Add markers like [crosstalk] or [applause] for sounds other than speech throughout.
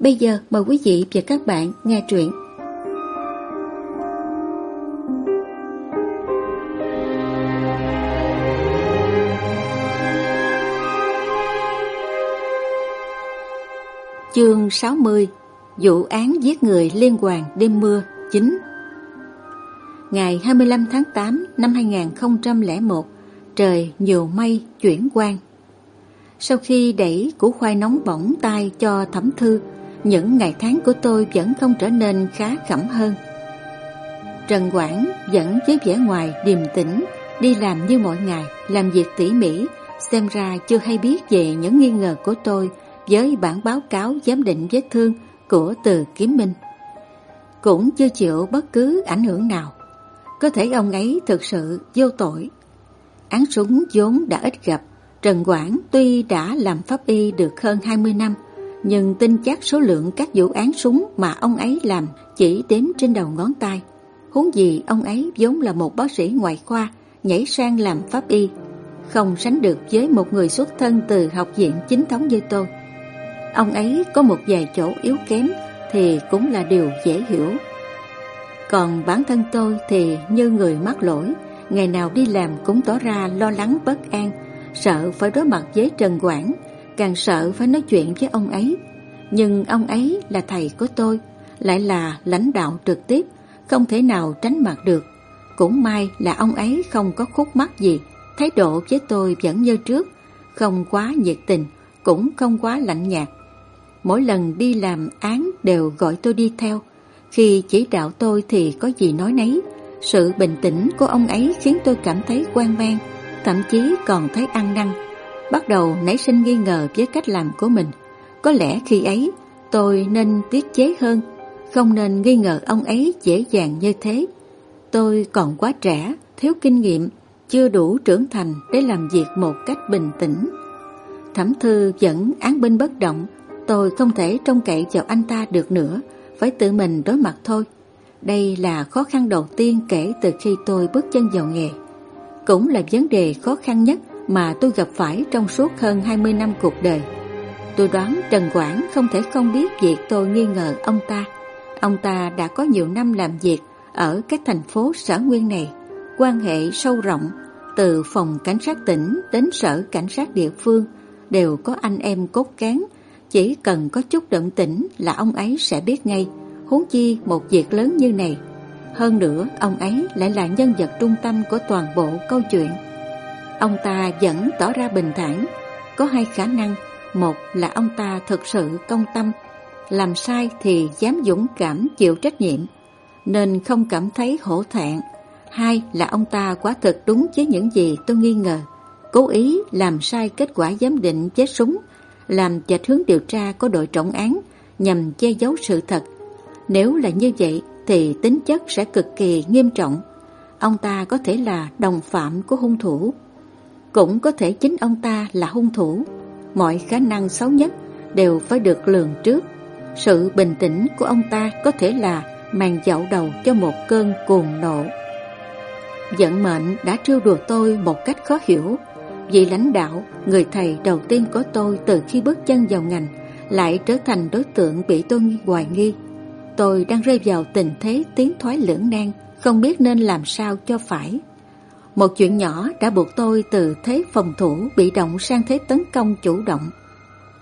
Bây giờ mời quý vị và các bạn nghe truyện. Chương 60 Vụ án giết người liên quan đêm mưa 9 Ngày 25 tháng 8 năm 2001 Trời nhiều mây chuyển quang Sau khi đẩy củ khoai nóng bỏng tay cho thẩm thư những ngày tháng của tôi vẫn không trở nên khá khẩm hơn. Trần Quảng vẫn với vẻ ngoài điềm tĩnh, đi làm như mọi ngày, làm việc tỉ mỉ, xem ra chưa hay biết về những nghi ngờ của tôi với bản báo cáo giám định vết thương của từ Kiếm Minh. Cũng chưa chịu bất cứ ảnh hưởng nào. Có thể ông ấy thực sự vô tội. Án súng vốn đã ít gặp, Trần Quảng tuy đã làm pháp y được hơn 20 năm, nhưng tin chắc số lượng các vụ án súng mà ông ấy làm chỉ đếm trên đầu ngón tay. Huống gì ông ấy vốn là một bác sĩ ngoại khoa, nhảy sang làm pháp y, không sánh được với một người xuất thân từ học viện chính thống như tôi. Ông ấy có một vài chỗ yếu kém thì cũng là điều dễ hiểu. Còn bản thân tôi thì như người mắc lỗi, ngày nào đi làm cũng tỏ ra lo lắng bất an, sợ phải đối mặt với Trần Quảng, càng sợ phải nói chuyện với ông ấy. Nhưng ông ấy là thầy của tôi, lại là lãnh đạo trực tiếp, không thể nào tránh mặt được. Cũng may là ông ấy không có khúc mắc gì, thái độ với tôi vẫn như trước, không quá nhiệt tình, cũng không quá lạnh nhạt. Mỗi lần đi làm án đều gọi tôi đi theo, khi chỉ đạo tôi thì có gì nói nấy. Sự bình tĩnh của ông ấy khiến tôi cảm thấy quan mang, thậm chí còn thấy ăn năn bắt đầu nảy sinh nghi ngờ với cách làm của mình. Có lẽ khi ấy tôi nên tiết chế hơn, không nên nghi ngờ ông ấy dễ dàng như thế. Tôi còn quá trẻ, thiếu kinh nghiệm, chưa đủ trưởng thành để làm việc một cách bình tĩnh. Thẩm thư vẫn án binh bất động, tôi không thể trông cậy vào anh ta được nữa, phải tự mình đối mặt thôi. Đây là khó khăn đầu tiên kể từ khi tôi bước chân vào nghề. Cũng là vấn đề khó khăn nhất mà tôi gặp phải trong suốt hơn 20 năm cuộc đời. Tôi đoán Trần Quảng không thể không biết việc tôi nghi ngờ ông ta. Ông ta đã có nhiều năm làm việc ở các thành phố sở nguyên này, quan hệ sâu rộng, từ phòng cảnh sát tỉnh đến sở cảnh sát địa phương đều có anh em cốt cán, chỉ cần có chút động tĩnh là ông ấy sẽ biết ngay, huống chi một việc lớn như này. Hơn nữa, ông ấy lại là nhân vật trung tâm của toàn bộ câu chuyện. Ông ta vẫn tỏ ra bình thản, có hai khả năng, một là ông ta thực sự công tâm, làm sai thì dám dũng cảm chịu trách nhiệm, nên không cảm thấy hổ thẹn. Hai là ông ta quá thực đúng với những gì tôi nghi ngờ, cố ý làm sai kết quả giám định chết súng, làm chệch hướng điều tra của đội trọng án nhằm che giấu sự thật. Nếu là như vậy thì tính chất sẽ cực kỳ nghiêm trọng. Ông ta có thể là đồng phạm của hung thủ cũng có thể chính ông ta là hung thủ. Mọi khả năng xấu nhất đều phải được lường trước. Sự bình tĩnh của ông ta có thể là màn dạo đầu cho một cơn cuồng nộ. Vận mệnh đã trêu đùa tôi một cách khó hiểu. Vị lãnh đạo, người thầy đầu tiên của tôi từ khi bước chân vào ngành lại trở thành đối tượng bị tôi hoài nghi. Tôi đang rơi vào tình thế tiến thoái lưỡng nan, không biết nên làm sao cho phải. Một chuyện nhỏ đã buộc tôi từ thế phòng thủ bị động sang thế tấn công chủ động.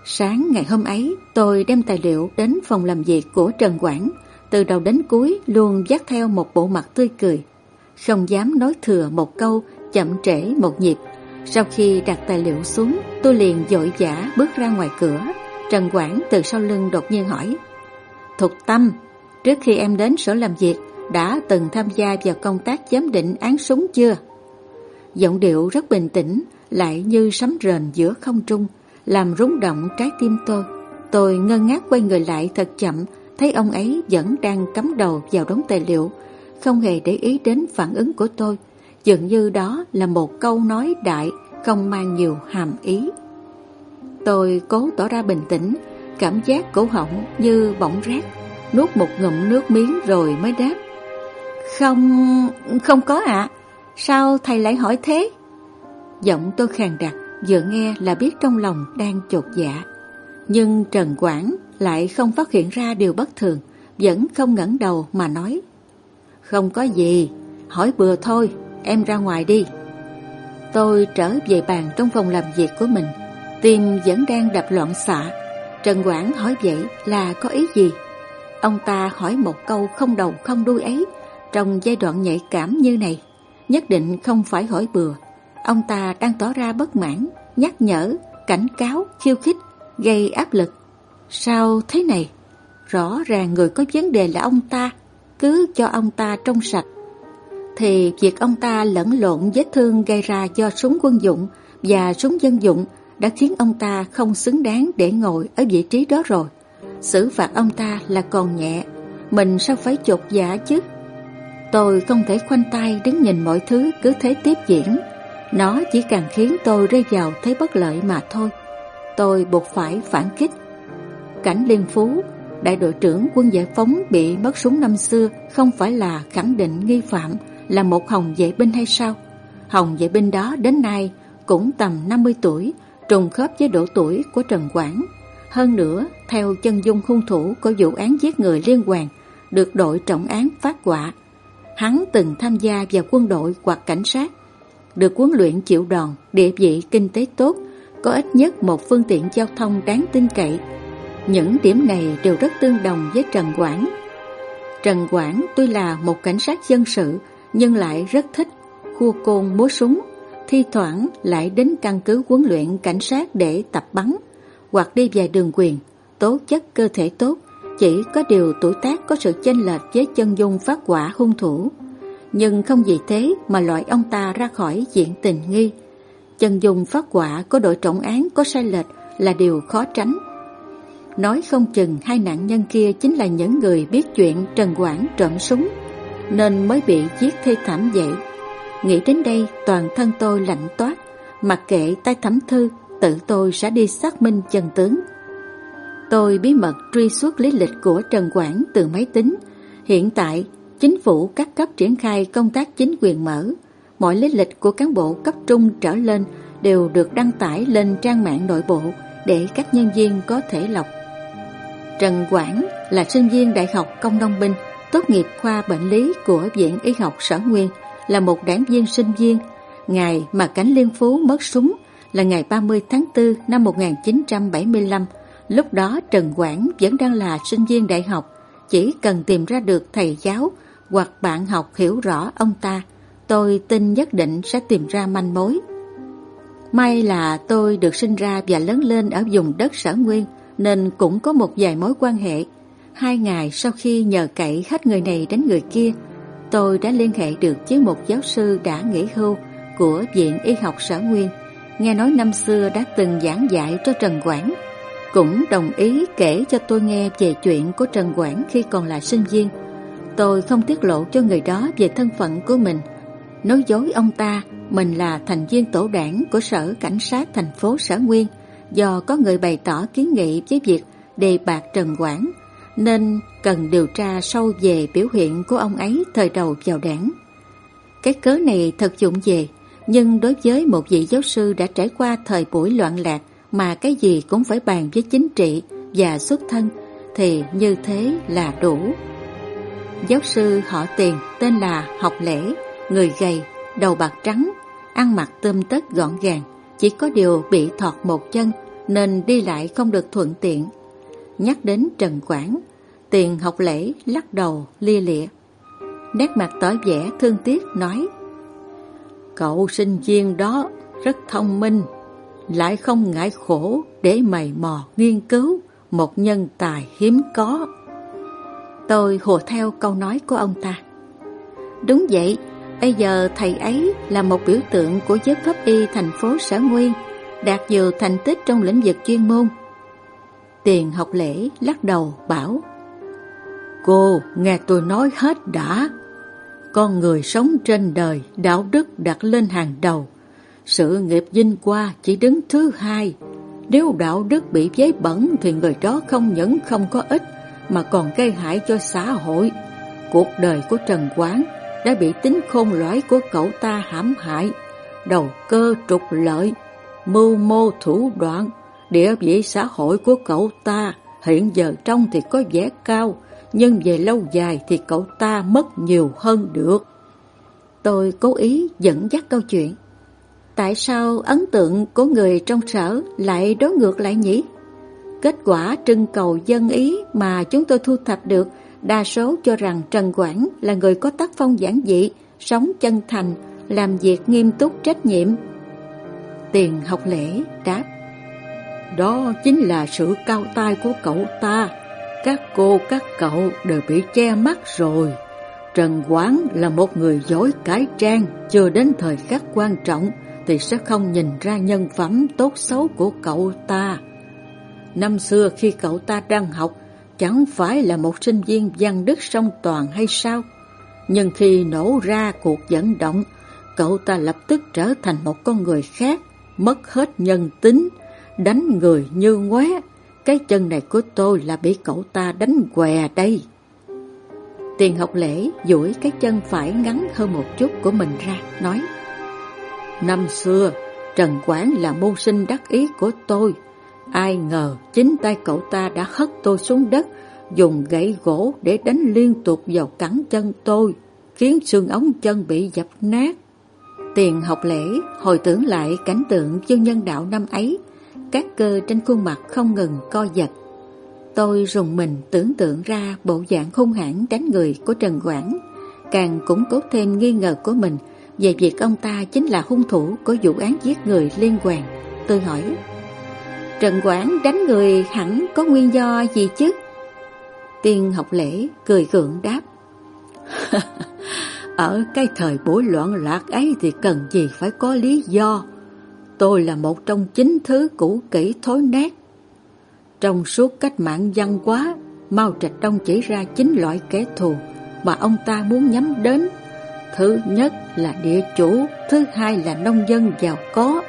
Sáng ngày hôm ấy, tôi đem tài liệu đến phòng làm việc của Trần Quảng, từ đầu đến cuối luôn dắt theo một bộ mặt tươi cười. Không dám nói thừa một câu, chậm trễ một nhịp. Sau khi đặt tài liệu xuống, tôi liền dội vã bước ra ngoài cửa. Trần Quảng từ sau lưng đột nhiên hỏi, Thục Tâm, trước khi em đến sở làm việc, đã từng tham gia vào công tác giám định án súng chưa? Giọng điệu rất bình tĩnh, lại như sấm rền giữa không trung, làm rung động trái tim tôi. Tôi ngơ ngác quay người lại thật chậm, thấy ông ấy vẫn đang cắm đầu vào đống tài liệu, không hề để ý đến phản ứng của tôi, dường như đó là một câu nói đại không mang nhiều hàm ý. Tôi cố tỏ ra bình tĩnh, cảm giác cổ họng như bỗng rát, nuốt một ngụm nước miếng rồi mới đáp. Không, không có ạ. Sao thầy lại hỏi thế? Giọng tôi khàn đặc, vừa nghe là biết trong lòng đang chột dạ. Nhưng Trần Quảng lại không phát hiện ra điều bất thường, vẫn không ngẩng đầu mà nói. Không có gì, hỏi bừa thôi, em ra ngoài đi. Tôi trở về bàn trong phòng làm việc của mình, tim vẫn đang đập loạn xạ. Trần Quảng hỏi vậy là có ý gì? Ông ta hỏi một câu không đầu không đuôi ấy, trong giai đoạn nhạy cảm như này, nhất định không phải hỏi bừa. Ông ta đang tỏ ra bất mãn, nhắc nhở, cảnh cáo, khiêu khích, gây áp lực. Sao thế này? Rõ ràng người có vấn đề là ông ta, cứ cho ông ta trong sạch. Thì việc ông ta lẫn lộn vết thương gây ra do súng quân dụng và súng dân dụng đã khiến ông ta không xứng đáng để ngồi ở vị trí đó rồi. Xử phạt ông ta là còn nhẹ, mình sao phải chột dạ chứ? Tôi không thể khoanh tay đứng nhìn mọi thứ cứ thế tiếp diễn. Nó chỉ càng khiến tôi rơi vào thế bất lợi mà thôi. Tôi buộc phải phản kích. Cảnh liên phú, đại đội trưởng quân giải phóng bị mất súng năm xưa không phải là khẳng định nghi phạm là một hồng vệ binh hay sao? Hồng vệ binh đó đến nay cũng tầm 50 tuổi, trùng khớp với độ tuổi của Trần Quảng. Hơn nữa, theo chân dung hung thủ của vụ án giết người liên hoàn, được đội trọng án phát quả Hắn từng tham gia vào quân đội hoặc cảnh sát, được huấn luyện chịu đòn, địa vị kinh tế tốt, có ít nhất một phương tiện giao thông đáng tin cậy. Những điểm này đều rất tương đồng với Trần Quảng. Trần Quảng tuy là một cảnh sát dân sự nhưng lại rất thích khua côn múa súng, thi thoảng lại đến căn cứ huấn luyện cảnh sát để tập bắn hoặc đi về đường quyền, tố chất cơ thể tốt, chỉ có điều tuổi tác có sự chênh lệch với chân dung phát quả hung thủ. Nhưng không vì thế mà loại ông ta ra khỏi diện tình nghi. Chân dung phát quả có đội trọng án có sai lệch là điều khó tránh. Nói không chừng hai nạn nhân kia chính là những người biết chuyện Trần Quảng trộm súng, Nên mới bị giết thê thảm vậy. Nghĩ đến đây, toàn thân tôi lạnh toát, Mặc kệ tay thẩm thư, Tự tôi sẽ đi xác minh chân tướng. Tôi bí mật truy xuất lý lịch của Trần Quảng từ máy tính. Hiện tại, chính phủ các cấp triển khai công tác chính quyền mở. Mọi lý lịch của cán bộ cấp trung trở lên đều được đăng tải lên trang mạng nội bộ để các nhân viên có thể lọc. Trần Quảng là sinh viên Đại học Công đông Binh, tốt nghiệp khoa bệnh lý của Viện Y học Sở Nguyên, là một đảng viên sinh viên. Ngày mà cánh Liên Phú mất súng là ngày 30 tháng 4 năm 1975 Lúc đó Trần Quảng vẫn đang là sinh viên đại học, chỉ cần tìm ra được thầy giáo hoặc bạn học hiểu rõ ông ta, tôi tin nhất định sẽ tìm ra manh mối. May là tôi được sinh ra và lớn lên ở vùng đất sở nguyên, nên cũng có một vài mối quan hệ. Hai ngày sau khi nhờ cậy hết người này đến người kia, tôi đã liên hệ được với một giáo sư đã nghỉ hưu của Viện Y học sở nguyên, nghe nói năm xưa đã từng giảng dạy cho Trần Quảng cũng đồng ý kể cho tôi nghe về chuyện của Trần Quảng khi còn là sinh viên. Tôi không tiết lộ cho người đó về thân phận của mình, nói dối ông ta mình là thành viên tổ đảng của Sở Cảnh sát thành phố Sở Nguyên do có người bày tỏ kiến nghị với việc đề bạc Trần Quảng nên cần điều tra sâu về biểu hiện của ông ấy thời đầu vào đảng. Cái cớ này thật dụng về, nhưng đối với một vị giáo sư đã trải qua thời buổi loạn lạc mà cái gì cũng phải bàn với chính trị và xuất thân thì như thế là đủ. Giáo sư họ tiền tên là Học Lễ, người gầy, đầu bạc trắng, ăn mặc tươm tất gọn gàng, chỉ có điều bị thọt một chân nên đi lại không được thuận tiện. Nhắc đến Trần Quảng, tiền học lễ lắc đầu lia lịa. Nét mặt tỏ vẻ thương tiếc nói Cậu sinh viên đó rất thông minh lại không ngại khổ để mày mò nghiên cứu một nhân tài hiếm có. Tôi hùa theo câu nói của ông ta. Đúng vậy, bây giờ thầy ấy là một biểu tượng của giới pháp y thành phố Sở Nguyên, đạt nhiều thành tích trong lĩnh vực chuyên môn. Tiền học lễ lắc đầu bảo, Cô nghe tôi nói hết đã. Con người sống trên đời, đạo đức đặt lên hàng đầu. Sự nghiệp vinh qua chỉ đứng thứ hai. Nếu đạo đức bị giấy bẩn thì người đó không những không có ích mà còn gây hại cho xã hội. Cuộc đời của Trần Quán đã bị tính khôn lõi của cậu ta hãm hại, đầu cơ trục lợi, mưu mô thủ đoạn, địa vị xã hội của cậu ta hiện giờ trong thì có vẻ cao, nhưng về lâu dài thì cậu ta mất nhiều hơn được. Tôi cố ý dẫn dắt câu chuyện. Tại sao ấn tượng của người trong sở lại đối ngược lại nhỉ? Kết quả trưng cầu dân ý mà chúng tôi thu thập được đa số cho rằng Trần Quảng là người có tác phong giản dị, sống chân thành, làm việc nghiêm túc trách nhiệm. Tiền học lễ đáp Đó chính là sự cao tay của cậu ta. Các cô, các cậu đều bị che mắt rồi. Trần Quán là một người dối cải trang, chưa đến thời khắc quan trọng thì sẽ không nhìn ra nhân phẩm tốt xấu của cậu ta. Năm xưa khi cậu ta đang học, chẳng phải là một sinh viên văn đức song toàn hay sao? Nhưng khi nổ ra cuộc dẫn động, cậu ta lập tức trở thành một con người khác, mất hết nhân tính, đánh người như ngoé. Cái chân này của tôi là bị cậu ta đánh què đây. Tiền học lễ duỗi cái chân phải ngắn hơn một chút của mình ra, nói Năm xưa, Trần Quán là môn sinh đắc ý của tôi. Ai ngờ chính tay cậu ta đã hất tôi xuống đất, dùng gãy gỗ để đánh liên tục vào cẳng chân tôi, khiến xương ống chân bị dập nát. Tiền học lễ hồi tưởng lại cảnh tượng chương nhân đạo năm ấy, các cơ trên khuôn mặt không ngừng co giật. Tôi rùng mình tưởng tượng ra bộ dạng hung hãn đánh người của Trần Quảng, càng củng cố thêm nghi ngờ của mình về việc ông ta chính là hung thủ của vụ án giết người liên quan. Tôi hỏi, Trần Quảng đánh người hẳn có nguyên do gì chứ? Tiên học lễ cười gượng đáp, [laughs] Ở cái thời bối loạn lạc ấy thì cần gì phải có lý do. Tôi là một trong chín thứ cũ kỹ thối nát. Trong suốt cách mạng văn hóa, Mao Trạch Đông chỉ ra chín loại kẻ thù mà ông ta muốn nhắm đến Thứ nhất là địa chủ, thứ hai là nông dân giàu có,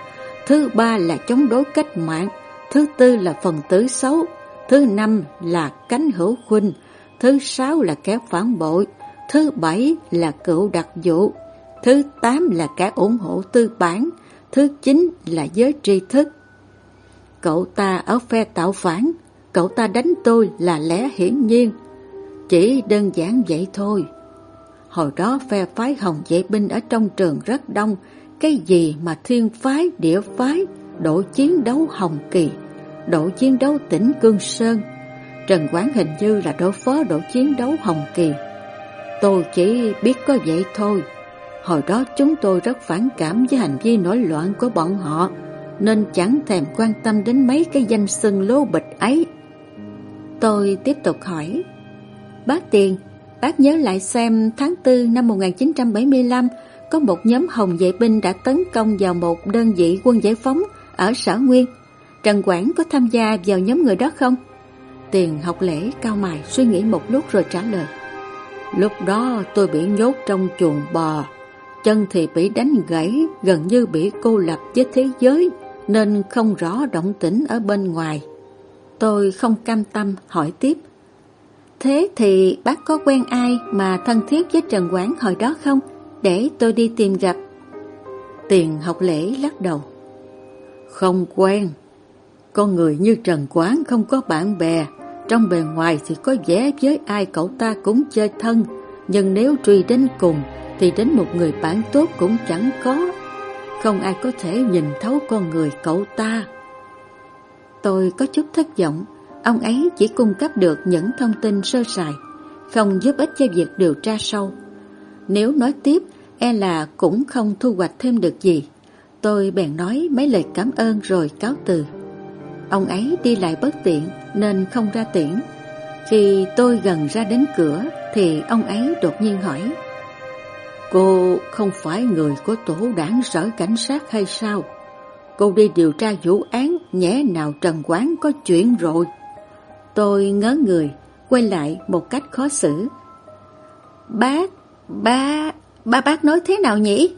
thứ ba là chống đối cách mạng, thứ tư là phần tử xấu, thứ năm là cánh hữu khuynh, thứ sáu là kẻ phản bội, thứ bảy là cựu đặc vụ, thứ tám là kẻ ủng hộ tư bản, thứ chín là giới tri thức. Cậu ta ở phe tạo phản, cậu ta đánh tôi là lẽ hiển nhiên, chỉ đơn giản vậy thôi. Hồi đó phe phái hồng vệ binh ở trong trường rất đông, cái gì mà thiên phái, địa phái, đội chiến đấu hồng kỳ, đội chiến đấu tỉnh Cương Sơn. Trần Quán hình như là đối phó đội chiến đấu hồng kỳ. Tôi chỉ biết có vậy thôi. Hồi đó chúng tôi rất phản cảm với hành vi nổi loạn của bọn họ, nên chẳng thèm quan tâm đến mấy cái danh xưng lô bịch ấy. Tôi tiếp tục hỏi, Bác Tiền, Bác nhớ lại xem tháng 4 năm 1975 có một nhóm hồng vệ binh đã tấn công vào một đơn vị quân giải phóng ở sở Nguyên. Trần Quảng có tham gia vào nhóm người đó không? Tiền học lễ cao mài suy nghĩ một lúc rồi trả lời. Lúc đó tôi bị nhốt trong chuồng bò, chân thì bị đánh gãy, gần như bị cô lập với thế giới, nên không rõ động tĩnh ở bên ngoài. Tôi không cam tâm hỏi tiếp. Thế thì bác có quen ai mà thân thiết với Trần Quán hồi đó không? Để tôi đi tìm gặp. Tiền học lễ lắc đầu. Không quen. Con người như Trần Quán không có bạn bè. Trong bề ngoài thì có vẻ với ai cậu ta cũng chơi thân. Nhưng nếu truy đến cùng, thì đến một người bạn tốt cũng chẳng có. Không ai có thể nhìn thấu con người cậu ta. Tôi có chút thất vọng Ông ấy chỉ cung cấp được những thông tin sơ sài, không giúp ích cho việc điều tra sâu. Nếu nói tiếp, e là cũng không thu hoạch thêm được gì. Tôi bèn nói mấy lời cảm ơn rồi cáo từ. Ông ấy đi lại bất tiện nên không ra tiễn. Khi tôi gần ra đến cửa thì ông ấy đột nhiên hỏi Cô không phải người của tổ đảng sở cảnh sát hay sao? Cô đi điều tra vụ án nhẽ nào Trần Quán có chuyện rồi. Tôi ngớ người, quay lại một cách khó xử. Bác, ba, ba bác nói thế nào nhỉ?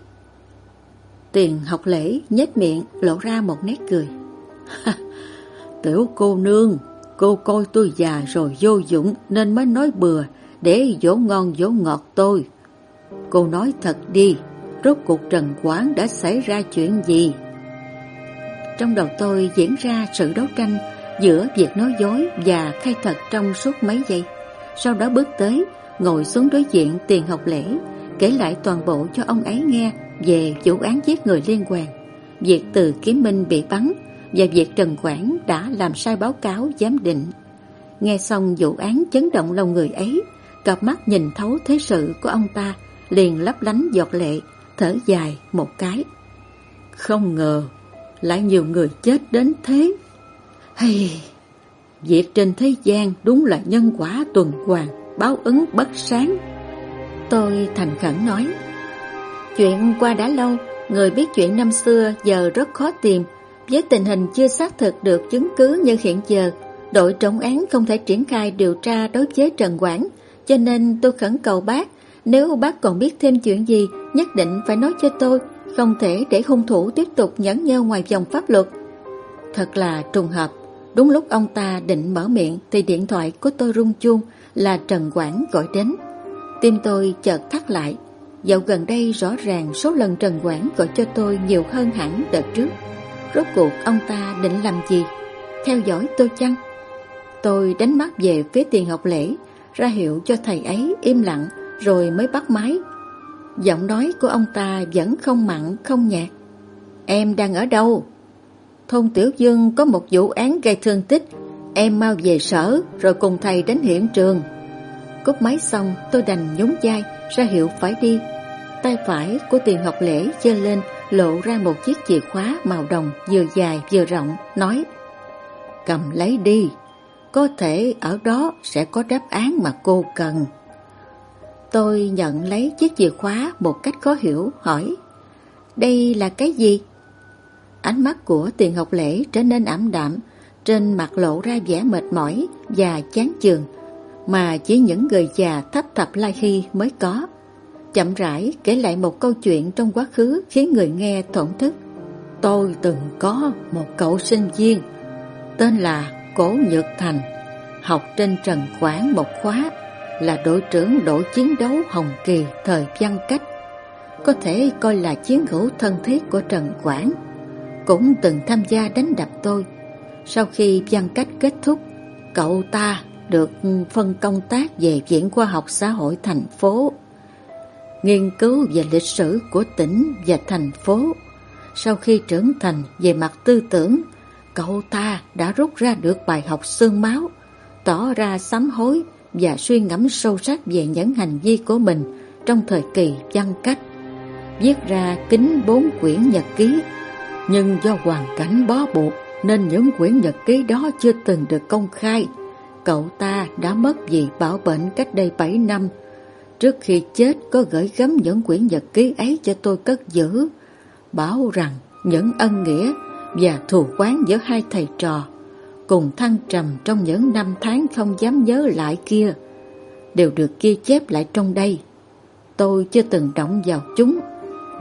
Tiền học lễ nhếch miệng lộ ra một nét cười. Tiểu cô nương, cô coi tôi già rồi vô dụng nên mới nói bừa để dỗ ngon dỗ ngọt tôi. Cô nói thật đi, rốt cuộc Trần Quán đã xảy ra chuyện gì? Trong đầu tôi diễn ra sự đấu tranh giữa việc nói dối và khai thật trong suốt mấy giây. Sau đó bước tới, ngồi xuống đối diện tiền học lễ, kể lại toàn bộ cho ông ấy nghe về vụ án giết người liên quan, việc từ kiếm minh bị bắn và việc Trần Quảng đã làm sai báo cáo giám định. Nghe xong vụ án chấn động lòng người ấy, cặp mắt nhìn thấu thế sự của ông ta liền lấp lánh giọt lệ, thở dài một cái. Không ngờ, lại nhiều người chết đến thế. Hay, việc trên thế gian đúng là nhân quả tuần hoàn, báo ứng bất sáng. Tôi thành khẩn nói, chuyện qua đã lâu, người biết chuyện năm xưa giờ rất khó tìm, với tình hình chưa xác thực được chứng cứ như hiện giờ, đội trọng án không thể triển khai điều tra đối với Trần Quảng, cho nên tôi khẩn cầu bác, nếu bác còn biết thêm chuyện gì, nhất định phải nói cho tôi, không thể để hung thủ tiếp tục nhẫn nhơ ngoài vòng pháp luật. Thật là trùng hợp, đúng lúc ông ta định mở miệng thì điện thoại của tôi rung chuông là Trần Quảng gọi đến. Tim tôi chợt thắt lại, dạo gần đây rõ ràng số lần Trần Quảng gọi cho tôi nhiều hơn hẳn đợt trước. Rốt cuộc ông ta định làm gì? Theo dõi tôi chăng? Tôi đánh mắt về phía tiền học lễ, ra hiệu cho thầy ấy im lặng rồi mới bắt máy. Giọng nói của ông ta vẫn không mặn, không nhạt. Em đang ở đâu? Thôn Tiểu Dương có một vụ án gây thương tích. Em mau về sở rồi cùng thầy đến hiện trường. Cúp máy xong tôi đành nhún vai ra hiệu phải đi. Tay phải của tiền học lễ giơ lên lộ ra một chiếc chìa khóa màu đồng vừa dài vừa rộng, nói Cầm lấy đi, có thể ở đó sẽ có đáp án mà cô cần. Tôi nhận lấy chiếc chìa khóa một cách khó hiểu, hỏi Đây là cái gì? Ánh mắt của tiền học lễ trở nên ảm đạm, trên mặt lộ ra vẻ mệt mỏi và chán chường, mà chỉ những người già thấp thập lai khi mới có chậm rãi kể lại một câu chuyện trong quá khứ khiến người nghe thổn thức. Tôi từng có một cậu sinh viên tên là Cố Nhược Thành, học trên Trần khoảng một khóa, là đội trưởng đội chiến đấu Hồng Kỳ thời văn cách. Có thể coi là chiến hữu thân thiết của Trần Quảng, cũng từng tham gia đánh đập tôi. Sau khi văn cách kết thúc, cậu ta được phân công tác về Viện Khoa học Xã hội thành phố nghiên cứu về lịch sử của tỉnh và thành phố. Sau khi trưởng thành về mặt tư tưởng, cậu ta đã rút ra được bài học xương máu, tỏ ra sám hối và suy ngẫm sâu sắc về những hành vi của mình trong thời kỳ văn cách. Viết ra kính bốn quyển nhật ký, nhưng do hoàn cảnh bó buộc nên những quyển nhật ký đó chưa từng được công khai. Cậu ta đã mất vì bảo bệnh cách đây 7 năm Trước khi chết có gửi gắm những quyển nhật ký ấy cho tôi cất giữ, bảo rằng những ân nghĩa và thù quán giữa hai thầy trò cùng thăng trầm trong những năm tháng không dám nhớ lại kia đều được ghi chép lại trong đây. Tôi chưa từng động vào chúng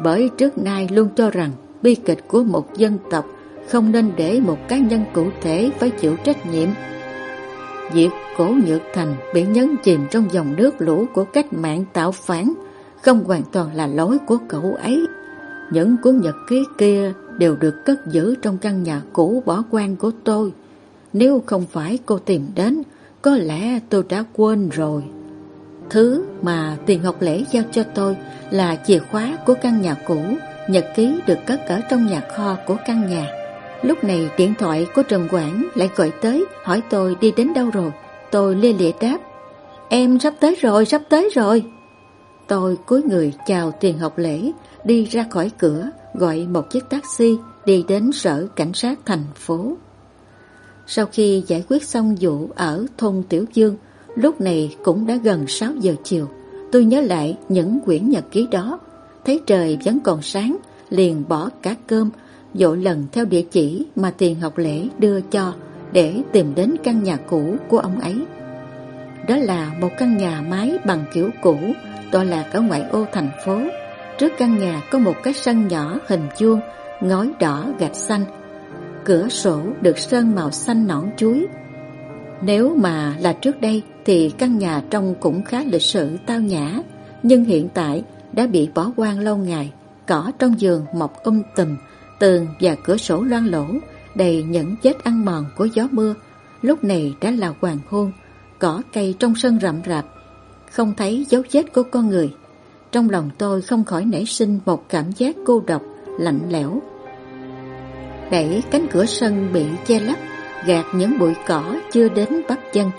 bởi trước nay luôn cho rằng bi kịch của một dân tộc không nên để một cá nhân cụ thể phải chịu trách nhiệm Việc cổ nhược thành bị nhấn chìm trong dòng nước lũ của cách mạng tạo phản không hoàn toàn là lỗi của cậu ấy. Những cuốn nhật ký kia đều được cất giữ trong căn nhà cũ bỏ quan của tôi. Nếu không phải cô tìm đến, có lẽ tôi đã quên rồi. Thứ mà tiền học lễ giao cho tôi là chìa khóa của căn nhà cũ, nhật ký được cất ở trong nhà kho của căn nhà. Lúc này điện thoại của Trần Quảng lại gọi tới hỏi tôi đi đến đâu rồi. Tôi lia lịa đáp. Em sắp tới rồi, sắp tới rồi. Tôi cúi người chào tiền học lễ, đi ra khỏi cửa, gọi một chiếc taxi đi đến sở cảnh sát thành phố. Sau khi giải quyết xong vụ ở thôn Tiểu Dương, lúc này cũng đã gần 6 giờ chiều. Tôi nhớ lại những quyển nhật ký đó, thấy trời vẫn còn sáng, liền bỏ cả cơm dội lần theo địa chỉ mà tiền học lễ đưa cho để tìm đến căn nhà cũ của ông ấy. đó là một căn nhà mái bằng kiểu cũ, tọa lạc ở ngoại ô thành phố. Trước căn nhà có một cái sân nhỏ hình chuông, ngói đỏ gạch xanh. Cửa sổ được sơn màu xanh nõn chuối. Nếu mà là trước đây thì căn nhà trông cũng khá lịch sự tao nhã, nhưng hiện tại đã bị bỏ hoang lâu ngày. Cỏ trong giường mọc um tùm, tường và cửa sổ loang lỗ, đầy những vết ăn mòn của gió mưa. Lúc này đã là hoàng hôn, cỏ cây trong sân rậm rạp, không thấy dấu vết của con người. Trong lòng tôi không khỏi nảy sinh một cảm giác cô độc, lạnh lẽo. Đẩy cánh cửa sân bị che lấp, gạt những bụi cỏ chưa đến bắp chân.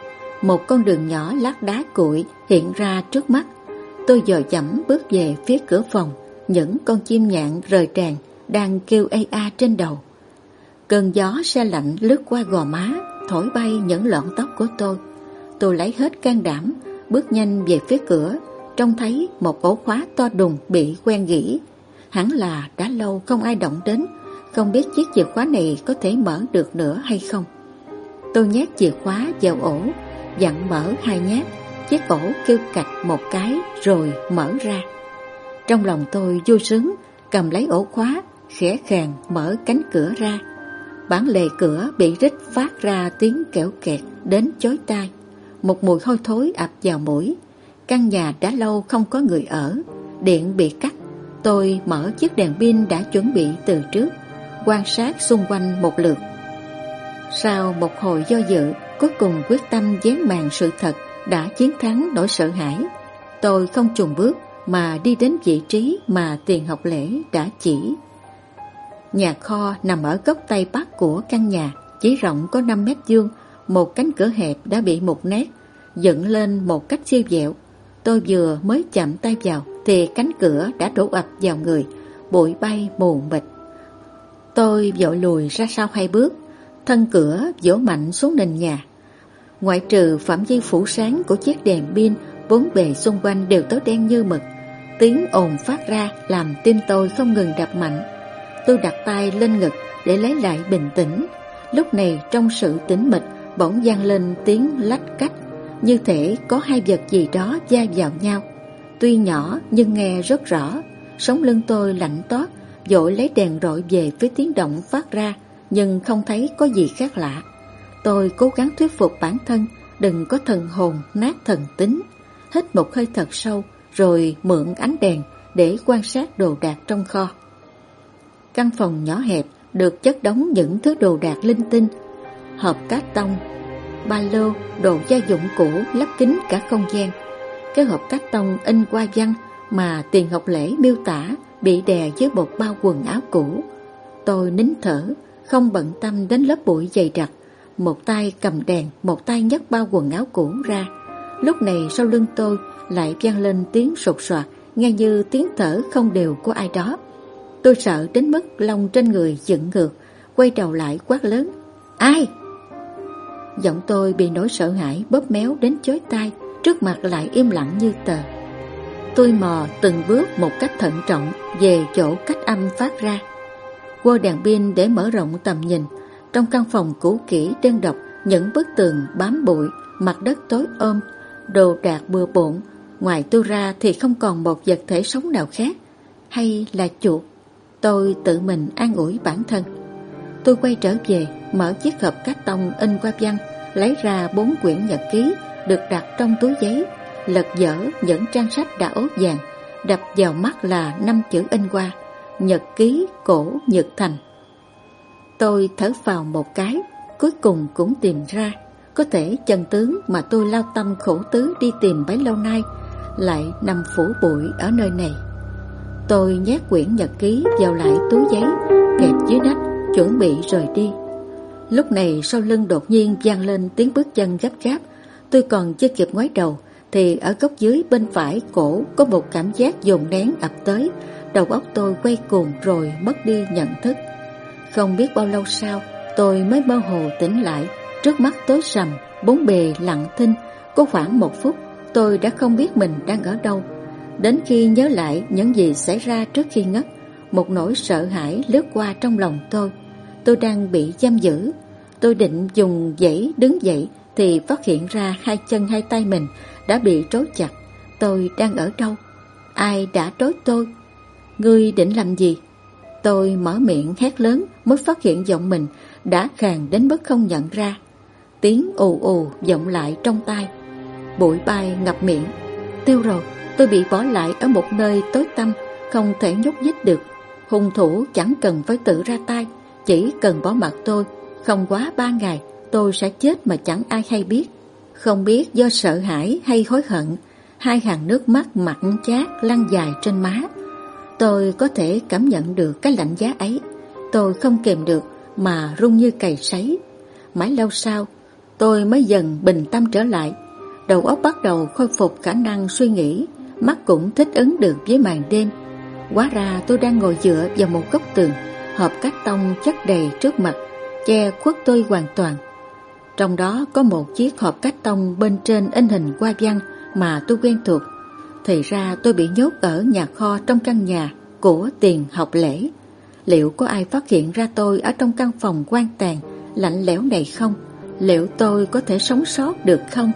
Một con đường nhỏ lát đá cuội hiện ra trước mắt. Tôi dò dẫm bước về phía cửa phòng, những con chim nhạn rời tràn đang kêu ê a trên đầu. Cơn gió xe lạnh lướt qua gò má, thổi bay những lọn tóc của tôi. Tôi lấy hết can đảm, bước nhanh về phía cửa, trông thấy một ổ khóa to đùng bị quen gỉ. Hẳn là đã lâu không ai động đến, không biết chiếc chìa khóa này có thể mở được nữa hay không. Tôi nhét chìa khóa vào ổ, dặn mở hai nhát, chiếc cổ kêu cạch một cái rồi mở ra. Trong lòng tôi vui sướng, cầm lấy ổ khóa, khẽ khàng mở cánh cửa ra. Bản lề cửa bị rít phát ra tiếng kẹo kẹt đến chối tai. Một mùi hôi thối ập vào mũi. Căn nhà đã lâu không có người ở, điện bị cắt. Tôi mở chiếc đèn pin đã chuẩn bị từ trước, quan sát xung quanh một lượt. Sau một hồi do dự, cuối cùng quyết tâm dán màn sự thật đã chiến thắng nỗi sợ hãi. Tôi không trùng bước mà đi đến vị trí mà tiền học lễ đã chỉ. Nhà kho nằm ở góc tây bắc của căn nhà, chỉ rộng có 5 mét vuông, một cánh cửa hẹp đã bị một nét, dựng lên một cách siêu dẹo. Tôi vừa mới chạm tay vào thì cánh cửa đã đổ ập vào người, bụi bay mù mịt. Tôi vội lùi ra sau hai bước, thân cửa vỗ mạnh xuống nền nhà. Ngoại trừ phạm vi phủ sáng của chiếc đèn pin, bốn bề xung quanh đều tối đen như mực. Tiếng ồn phát ra làm tim tôi không ngừng đập mạnh. Tôi đặt tay lên ngực để lấy lại bình tĩnh. Lúc này trong sự tĩnh mịch bỗng vang lên tiếng lách cách, như thể có hai vật gì đó va vào nhau. Tuy nhỏ nhưng nghe rất rõ, sống lưng tôi lạnh toát, dội lấy đèn rọi về phía tiếng động phát ra, nhưng không thấy có gì khác lạ. Tôi cố gắng thuyết phục bản thân đừng có thần hồn nát thần tính. Hít một hơi thật sâu rồi mượn ánh đèn để quan sát đồ đạc trong kho. Căn phòng nhỏ hẹp được chất đóng những thứ đồ đạc linh tinh, hộp cát tông, ba lô, đồ gia dụng cũ lắp kính cả không gian. Cái hộp cát tông in qua văn mà tiền học lễ miêu tả bị đè dưới một bao quần áo cũ. Tôi nín thở, không bận tâm đến lớp bụi dày đặc, một tay cầm đèn, một tay nhấc bao quần áo cũ ra. Lúc này sau lưng tôi lại vang lên tiếng sột soạt, nghe như tiếng thở không đều của ai đó. Tôi sợ đến mức lông trên người dựng ngược, quay đầu lại quát lớn. Ai? Giọng tôi bị nỗi sợ hãi bóp méo đến chối tai, trước mặt lại im lặng như tờ. Tôi mò từng bước một cách thận trọng về chỗ cách âm phát ra. Qua đèn pin để mở rộng tầm nhìn, trong căn phòng cũ kỹ đơn độc, những bức tường bám bụi, mặt đất tối ôm, đồ đạc bừa bộn, ngoài tôi ra thì không còn một vật thể sống nào khác, hay là chuột. Tôi tự mình an ủi bản thân. Tôi quay trở về, mở chiếc hộp cát tông in qua văn, lấy ra bốn quyển nhật ký được đặt trong túi giấy, lật dở những trang sách đã ố vàng, đập vào mắt là năm chữ in qua, nhật ký cổ nhật thành. Tôi thở vào một cái, cuối cùng cũng tìm ra, có thể chân tướng mà tôi lao tâm khổ tứ đi tìm bấy lâu nay lại nằm phủ bụi ở nơi này. Tôi nhét quyển nhật ký vào lại túi giấy, kẹp dưới nách, chuẩn bị rời đi. Lúc này sau lưng đột nhiên vang lên tiếng bước chân gấp gáp. Tôi còn chưa kịp ngoái đầu, thì ở góc dưới bên phải cổ có một cảm giác dồn nén ập tới. Đầu óc tôi quay cuồng rồi mất đi nhận thức. Không biết bao lâu sau, tôi mới mơ hồ tỉnh lại. Trước mắt tối sầm, bốn bề lặng thinh. Có khoảng một phút, tôi đã không biết mình đang ở đâu. Đến khi nhớ lại những gì xảy ra trước khi ngất, một nỗi sợ hãi lướt qua trong lòng tôi. Tôi đang bị giam giữ. Tôi định dùng dãy đứng dậy thì phát hiện ra hai chân hai tay mình đã bị trói chặt. Tôi đang ở đâu? Ai đã trói tôi? Ngươi định làm gì? Tôi mở miệng hét lớn mới phát hiện giọng mình đã khàn đến mức không nhận ra. Tiếng ù ù vọng lại trong tai. Bụi bay ngập miệng. Tiêu rồi, tôi bị bỏ lại ở một nơi tối tăm, không thể nhúc nhích được. Hung thủ chẳng cần phải tự ra tay, chỉ cần bỏ mặt tôi. Không quá ba ngày, tôi sẽ chết mà chẳng ai hay biết. Không biết do sợ hãi hay hối hận, hai hàng nước mắt mặn chát lăn dài trên má. Tôi có thể cảm nhận được cái lạnh giá ấy. Tôi không kìm được mà run như cày sấy. Mãi lâu sau, tôi mới dần bình tâm trở lại. Đầu óc bắt đầu khôi phục khả năng suy nghĩ, mắt cũng thích ứng được với màn đêm. Quá ra tôi đang ngồi dựa vào một góc tường, hộp cát tông chất đầy trước mặt, che khuất tôi hoàn toàn. Trong đó có một chiếc hộp cát tông bên trên in hình hoa văn mà tôi quen thuộc. Thì ra tôi bị nhốt ở nhà kho trong căn nhà của tiền học lễ. Liệu có ai phát hiện ra tôi ở trong căn phòng quan tàn, lạnh lẽo này không? Liệu tôi có thể sống sót được không?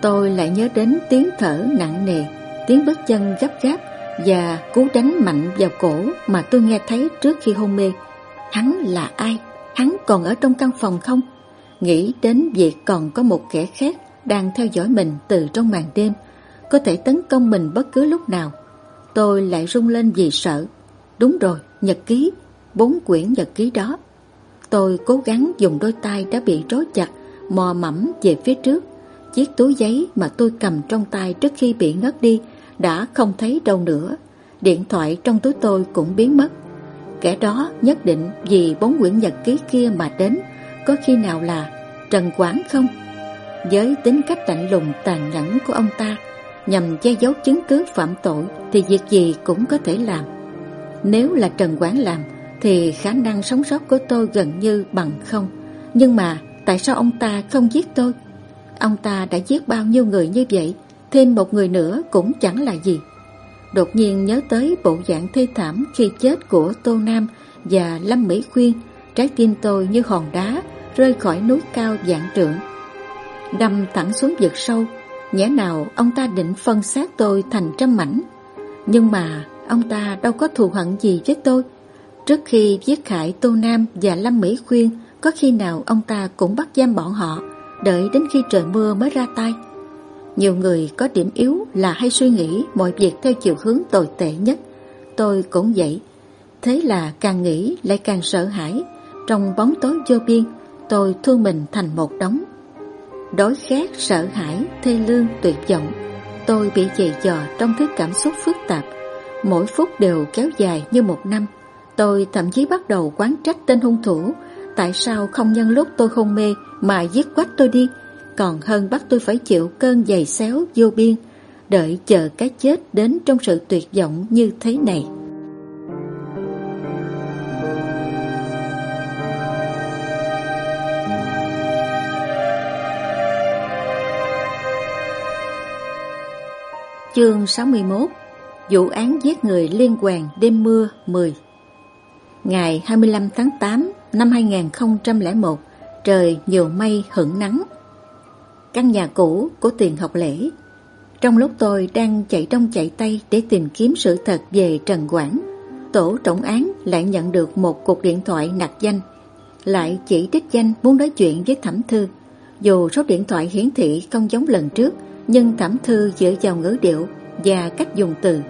Tôi lại nhớ đến tiếng thở nặng nề, tiếng bước chân gấp gáp và cú đánh mạnh vào cổ mà tôi nghe thấy trước khi hôn mê. Hắn là ai? Hắn còn ở trong căn phòng không? Nghĩ đến việc còn có một kẻ khác đang theo dõi mình từ trong màn đêm, có thể tấn công mình bất cứ lúc nào. Tôi lại rung lên vì sợ. Đúng rồi, nhật ký, bốn quyển nhật ký đó. Tôi cố gắng dùng đôi tay đã bị trói chặt, mò mẫm về phía trước. Chiếc túi giấy mà tôi cầm trong tay trước khi bị ngất đi đã không thấy đâu nữa. Điện thoại trong túi tôi cũng biến mất. Kẻ đó nhất định vì bốn quyển nhật ký kia mà đến, có khi nào là Trần Quán không? Với tính cách lạnh lùng tàn nhẫn của ông ta, nhằm che giấu chứng cứ phạm tội thì việc gì cũng có thể làm. Nếu là Trần Quán làm thì khả năng sống sót của tôi gần như bằng không. Nhưng mà tại sao ông ta không giết tôi? Ông ta đã giết bao nhiêu người như vậy, thêm một người nữa cũng chẳng là gì. Đột nhiên nhớ tới bộ dạng thê thảm khi chết của Tô Nam và Lâm Mỹ Khuyên, trái tim tôi như hòn đá rơi khỏi núi cao dạng trượng. Đâm thẳng xuống vực sâu, nhẽ nào ông ta định phân xác tôi thành trăm mảnh. Nhưng mà ông ta đâu có thù hận gì với tôi. Trước khi giết khải Tô Nam và Lâm Mỹ Khuyên, có khi nào ông ta cũng bắt giam bọn họ, đợi đến khi trời mưa mới ra tay. Nhiều người có điểm yếu là hay suy nghĩ mọi việc theo chiều hướng tồi tệ nhất. Tôi cũng vậy. Thế là càng nghĩ lại càng sợ hãi. Trong bóng tối vô biên, tôi thu mình thành một đống. Đói khát, sợ hãi, thê lương, tuyệt vọng. Tôi bị dày dò trong thứ cảm xúc phức tạp. Mỗi phút đều kéo dài như một năm. Tôi thậm chí bắt đầu quán trách tên hung thủ. Tại sao không nhân lúc tôi hôn mê mà giết quách tôi đi? Còn hơn bắt tôi phải chịu cơn dày xéo vô biên, đợi chờ cái chết đến trong sự tuyệt vọng như thế này. Chương 61 Vụ án giết người liên quan đêm mưa 10 Ngày 25 tháng 8 năm 2001 Trời nhiều mây hửng nắng. Căn nhà cũ của tiền học lễ. Trong lúc tôi đang chạy trong chạy tay để tìm kiếm sự thật về Trần Quảng, Tổ trọng án lại nhận được một cuộc điện thoại nặc danh. Lại chỉ đích danh muốn nói chuyện với Thẩm Thư. Dù số điện thoại hiển thị không giống lần trước, nhưng Thẩm Thư dựa vào ngữ điệu và cách dùng từ,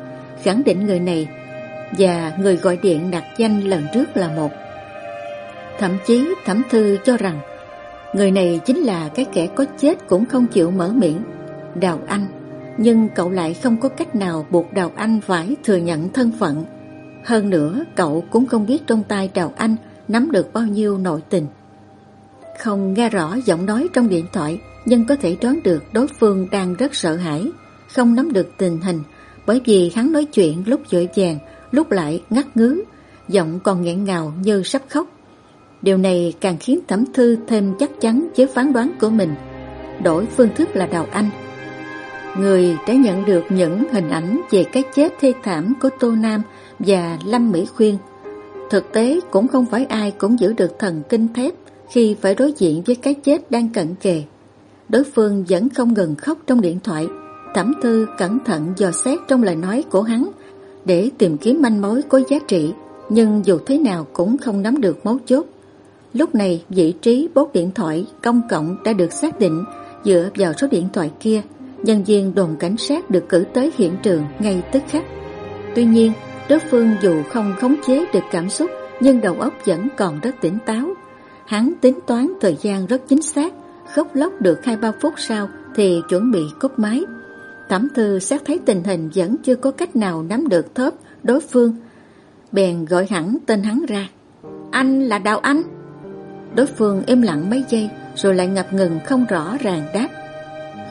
khẳng định người này và người gọi điện đặt danh lần trước là một. Thậm chí Thẩm Thư cho rằng người này chính là cái kẻ có chết cũng không chịu mở miệng, Đào Anh. Nhưng cậu lại không có cách nào buộc Đào Anh phải thừa nhận thân phận. Hơn nữa, cậu cũng không biết trong tay Đào Anh nắm được bao nhiêu nội tình. Không nghe rõ giọng nói trong điện thoại, nhưng có thể đoán được đối phương đang rất sợ hãi, không nắm được tình hình, bởi vì hắn nói chuyện lúc dội dàng, lúc lại ngắt ngứ, giọng còn nghẹn ngào như sắp khóc. Điều này càng khiến Thẩm Thư thêm chắc chắn với phán đoán của mình. Đổi phương thức là Đào Anh. Người đã nhận được những hình ảnh về cái chết thê thảm của Tô Nam và Lâm Mỹ Khuyên. Thực tế cũng không phải ai cũng giữ được thần kinh thép khi phải đối diện với cái chết đang cận kề. Đối phương vẫn không ngừng khóc trong điện thoại. Thẩm Thư cẩn thận dò xét trong lời nói của hắn để tìm kiếm manh mối có giá trị, nhưng dù thế nào cũng không nắm được mấu chốt. Lúc này vị trí bốt điện thoại công cộng đã được xác định dựa vào số điện thoại kia. Nhân viên đồn cảnh sát được cử tới hiện trường ngay tức khắc. Tuy nhiên, đối phương dù không khống chế được cảm xúc nhưng đầu óc vẫn còn rất tỉnh táo. Hắn tính toán thời gian rất chính xác, khóc lóc được hai ba phút sau thì chuẩn bị cúp máy. Thẩm thư xét thấy tình hình vẫn chưa có cách nào nắm được thớp đối phương. Bèn gọi hẳn tên hắn ra. Anh là Đào Anh. Đối phương im lặng mấy giây rồi lại ngập ngừng không rõ ràng đáp.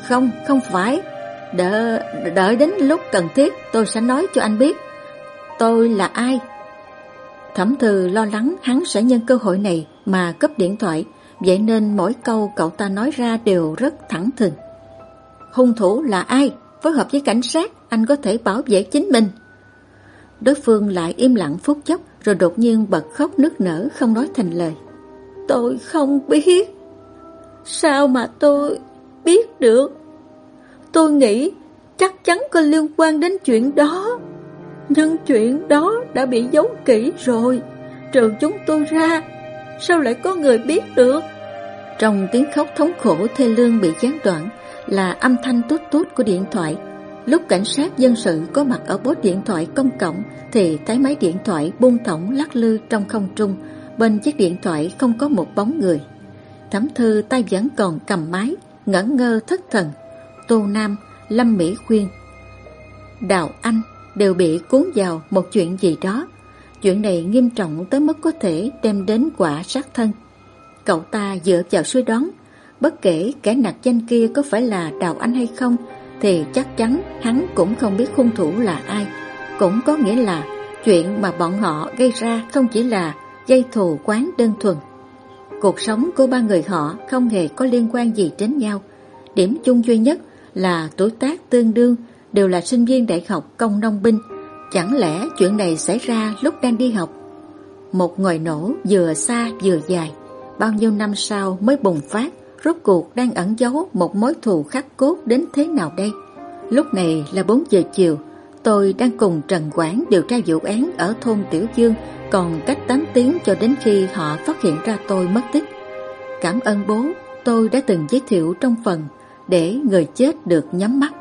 Không, không phải. Đợi, đợi đến lúc cần thiết tôi sẽ nói cho anh biết. Tôi là ai? Thẩm thư lo lắng hắn sẽ nhân cơ hội này mà cấp điện thoại, vậy nên mỗi câu cậu ta nói ra đều rất thẳng thừng. Hung thủ là ai? Phối hợp với cảnh sát, anh có thể bảo vệ chính mình. Đối phương lại im lặng phút chốc rồi đột nhiên bật khóc nức nở không nói thành lời. Tôi không biết. Sao mà tôi biết được? Tôi nghĩ chắc chắn có liên quan đến chuyện đó. Nhưng chuyện đó đã bị giấu kỹ rồi. Trừ chúng tôi ra, sao lại có người biết được? Trong tiếng khóc thống khổ thê lương bị gián đoạn là âm thanh tút tút của điện thoại. Lúc cảnh sát dân sự có mặt ở bốt điện thoại công cộng thì thấy máy điện thoại buông thõng lắc lư trong không trung, bên chiếc điện thoại không có một bóng người. Thẩm thư tay vẫn còn cầm máy, ngẩn ngơ thất thần. Tô Nam, Lâm Mỹ Khuyên, Đào Anh đều bị cuốn vào một chuyện gì đó. Chuyện này nghiêm trọng tới mức có thể đem đến quả sát thân. Cậu ta dựa vào suy đoán, bất kể kẻ nạc danh kia có phải là Đào Anh hay không, thì chắc chắn hắn cũng không biết hung thủ là ai. Cũng có nghĩa là chuyện mà bọn họ gây ra không chỉ là dây thù quán đơn thuần. Cuộc sống của ba người họ không hề có liên quan gì đến nhau. Điểm chung duy nhất là tuổi tác tương đương đều là sinh viên đại học công nông binh. Chẳng lẽ chuyện này xảy ra lúc đang đi học? Một ngòi nổ vừa xa vừa dài, bao nhiêu năm sau mới bùng phát, rốt cuộc đang ẩn giấu một mối thù khắc cốt đến thế nào đây? Lúc này là 4 giờ chiều, tôi đang cùng Trần Quảng điều tra vụ án ở thôn Tiểu Dương, còn cách 8 tiếng cho đến khi họ phát hiện ra tôi mất tích. Cảm ơn bố, tôi đã từng giới thiệu trong phần để người chết được nhắm mắt.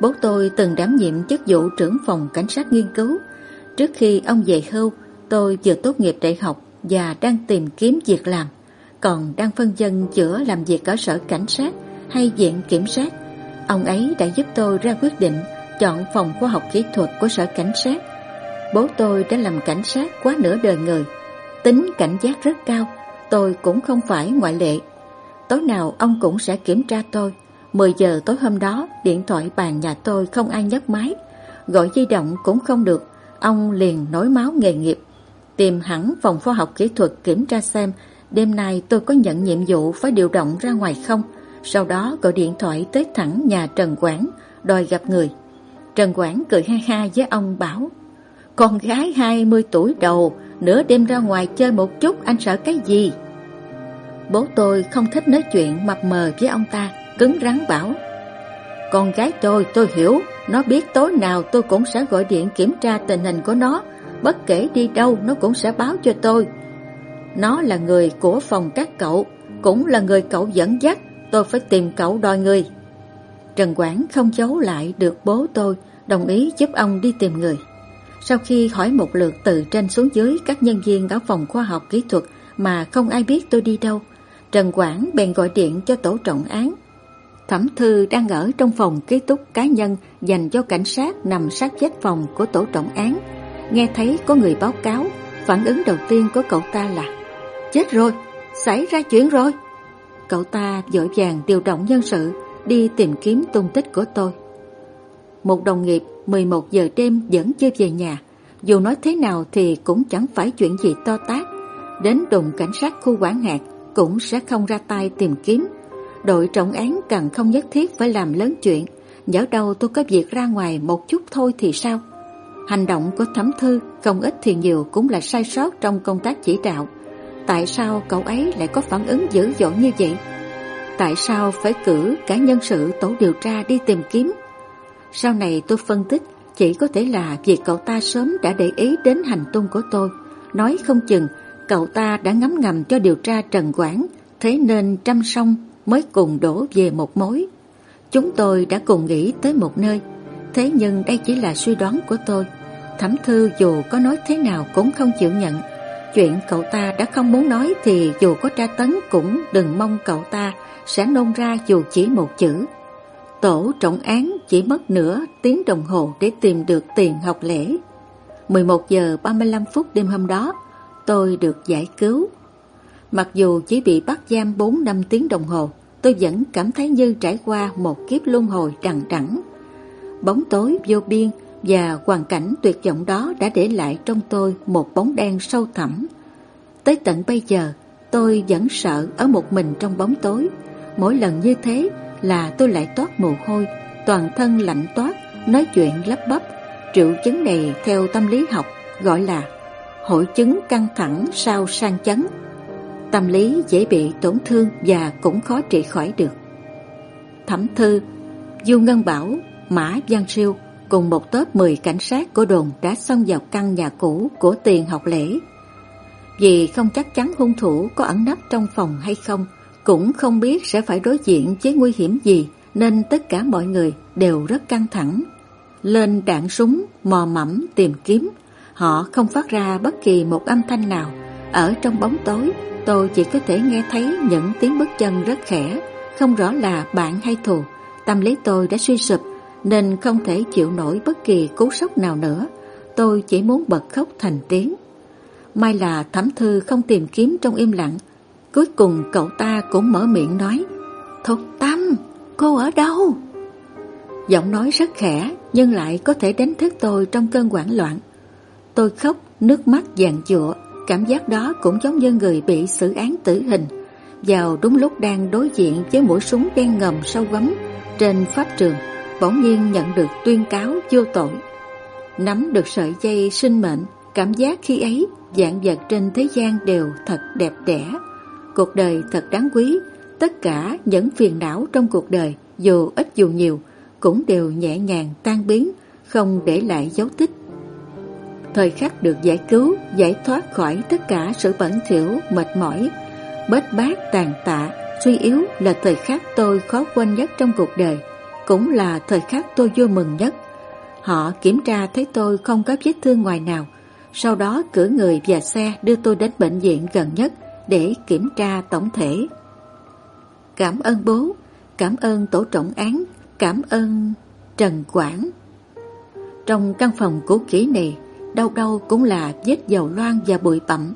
Bố tôi từng đảm nhiệm chức vụ trưởng phòng cảnh sát nghiên cứu. Trước khi ông về hưu, tôi vừa tốt nghiệp đại học và đang tìm kiếm việc làm, còn đang phân dân giữa làm việc ở sở cảnh sát hay viện kiểm sát. Ông ấy đã giúp tôi ra quyết định chọn phòng khoa học kỹ thuật của sở cảnh sát. Bố tôi đã làm cảnh sát quá nửa đời người, tính cảnh giác rất cao, tôi cũng không phải ngoại lệ. Tối nào ông cũng sẽ kiểm tra tôi, 10 giờ tối hôm đó, điện thoại bàn nhà tôi không ai nhấc máy, gọi di động cũng không được, ông liền nổi máu nghề nghiệp. Tìm hẳn phòng khoa học kỹ thuật kiểm tra xem đêm nay tôi có nhận nhiệm vụ phải điều động ra ngoài không, sau đó gọi điện thoại tới thẳng nhà Trần Quảng, đòi gặp người. Trần Quảng cười ha ha với ông bảo, con gái 20 tuổi đầu, nửa đêm ra ngoài chơi một chút anh sợ cái gì? Bố tôi không thích nói chuyện mập mờ với ông ta, cứng rắn bảo Con gái tôi, tôi hiểu Nó biết tối nào tôi cũng sẽ gọi điện kiểm tra tình hình của nó Bất kể đi đâu nó cũng sẽ báo cho tôi nó là người của phòng các cậu Cũng là người cậu dẫn dắt Tôi phải tìm cậu đòi người. Trần Quảng không giấu lại được bố tôi Đồng ý giúp ông đi tìm người. Sau khi hỏi một lượt từ trên xuống dưới Các nhân viên ở phòng khoa học kỹ thuật Mà không ai biết tôi đi đâu Trần Quảng bèn gọi điện cho tổ trọng án. Thẩm Thư đang ở trong phòng ký túc cá nhân dành cho cảnh sát nằm sát vách phòng của tổ trọng án. Nghe thấy có người báo cáo, phản ứng đầu tiên của cậu ta là Chết rồi, xảy ra chuyện rồi. Cậu ta vội vàng điều động nhân sự đi tìm kiếm tung tích của tôi. Một đồng nghiệp 11 giờ đêm vẫn chưa về nhà. Dù nói thế nào thì cũng chẳng phải chuyện gì to tát. Đến đồn cảnh sát khu quản hạt cũng sẽ không ra tay tìm kiếm đội trọng án cần không nhất thiết phải làm lớn chuyện, nhỡ đâu tôi có việc ra ngoài một chút thôi thì sao? Hành động của thẩm thư không ít thì nhiều cũng là sai sót trong công tác chỉ đạo. Tại sao cậu ấy lại có phản ứng dữ dội như vậy? tại sao phải cử cả nhân sự tổ điều tra đi tìm kiếm. Sau này tôi phân tích chỉ có thể là vì cậu ta sớm đã để ý đến hành tung của tôi. Nói không chừng cậu ta đã ngấm ngầm cho điều tra Trần Quảng, thế nên trăm sông mới cùng đổ về một mối. Chúng tôi đã cùng nghĩ tới một nơi, thế nhưng đây chỉ là suy đoán của tôi. Thẩm thư dù có nói thế nào cũng không chịu nhận. Chuyện cậu ta đã không muốn nói thì dù có tra tấn cũng đừng mong cậu ta sẽ nôn ra dù chỉ một chữ. Tổ trọng án chỉ mất nửa tiếng đồng hồ để tìm được tiền học lễ. 11 giờ 35 phút đêm hôm đó, tôi được giải cứu. Mặc dù chỉ bị bắt giam 4 năm tiếng đồng hồ, tôi vẫn cảm thấy như trải qua một kiếp luân hồi đằng đẵng. Bóng tối vô biên và hoàn cảnh tuyệt vọng đó đã để lại trong tôi một bóng đen sâu thẳm. Tới tận bây giờ, tôi vẫn sợ ở một mình trong bóng tối. Mỗi lần như thế là tôi lại toát mồ hôi, toàn thân lạnh toát, nói chuyện lắp bắp. Triệu chứng này theo tâm lý học gọi là hội chứng căng thẳng sau sang chấn. Tâm lý dễ bị tổn thương và cũng khó trị khỏi được. Thẩm thư, Du Ngân Bảo, Mã Văn Siêu cùng một tớp 10 cảnh sát của đồn đã xông vào căn nhà cũ của tiền học lễ. Vì không chắc chắn hung thủ có ẩn nấp trong phòng hay không, cũng không biết sẽ phải đối diện với nguy hiểm gì, nên tất cả mọi người đều rất căng thẳng. Lên đạn súng, mò mẫm tìm kiếm, họ không phát ra bất kỳ một âm thanh nào. Ở trong bóng tối, tôi chỉ có thể nghe thấy những tiếng bước chân rất khẽ, không rõ là bạn hay thù. Tâm lý tôi đã suy sụp, nên không thể chịu nổi bất kỳ cú sốc nào nữa. Tôi chỉ muốn bật khóc thành tiếng. May là thẩm thư không tìm kiếm trong im lặng. Cuối cùng cậu ta cũng mở miệng nói Thục Tâm, cô ở đâu? Giọng nói rất khẽ nhưng lại có thể đánh thức tôi trong cơn hoảng loạn. Tôi khóc, nước mắt dàn dụa, cảm giác đó cũng giống như người bị xử án tử hình. Vào đúng lúc đang đối diện với mũi súng đen ngầm sâu gấm trên pháp trường bỗng nhiên nhận được tuyên cáo vô tội. Nắm được sợi dây sinh mệnh, cảm giác khi ấy dạng vật trên thế gian đều thật đẹp đẽ. Cuộc đời thật đáng quý, tất cả những phiền não trong cuộc đời dù ít dù nhiều cũng đều nhẹ nhàng tan biến, không để lại dấu tích. Thời khắc được giải cứu, giải thoát khỏi tất cả sự bẩn thỉu, mệt mỏi, bết bát, tàn tạ, suy yếu là thời khắc tôi khó quên nhất trong cuộc đời cũng là thời khắc tôi vui mừng nhất. Họ kiểm tra thấy tôi không có vết thương ngoài nào, sau đó cử người và xe đưa tôi đến bệnh viện gần nhất để kiểm tra tổng thể. Cảm ơn bố, cảm ơn tổ trọng án, cảm ơn Trần Quảng. Trong căn phòng cũ kỹ này, đâu đâu cũng là vết dầu loang và bụi bặm,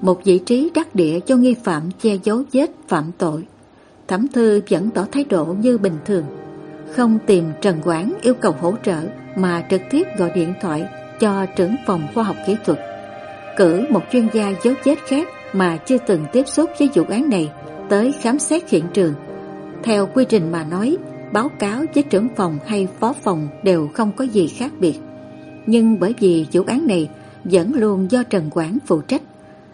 một vị trí đắc địa cho nghi phạm che giấu vết phạm tội. Thẩm thư vẫn tỏ thái độ như bình thường không tìm Trần Quảng yêu cầu hỗ trợ mà trực tiếp gọi điện thoại cho trưởng phòng khoa học kỹ thuật. Cử một chuyên gia dấu vết khác mà chưa từng tiếp xúc với vụ án này tới khám xét hiện trường. Theo quy trình mà nói, báo cáo với trưởng phòng hay phó phòng đều không có gì khác biệt. Nhưng bởi vì vụ án này vẫn luôn do Trần Quảng phụ trách,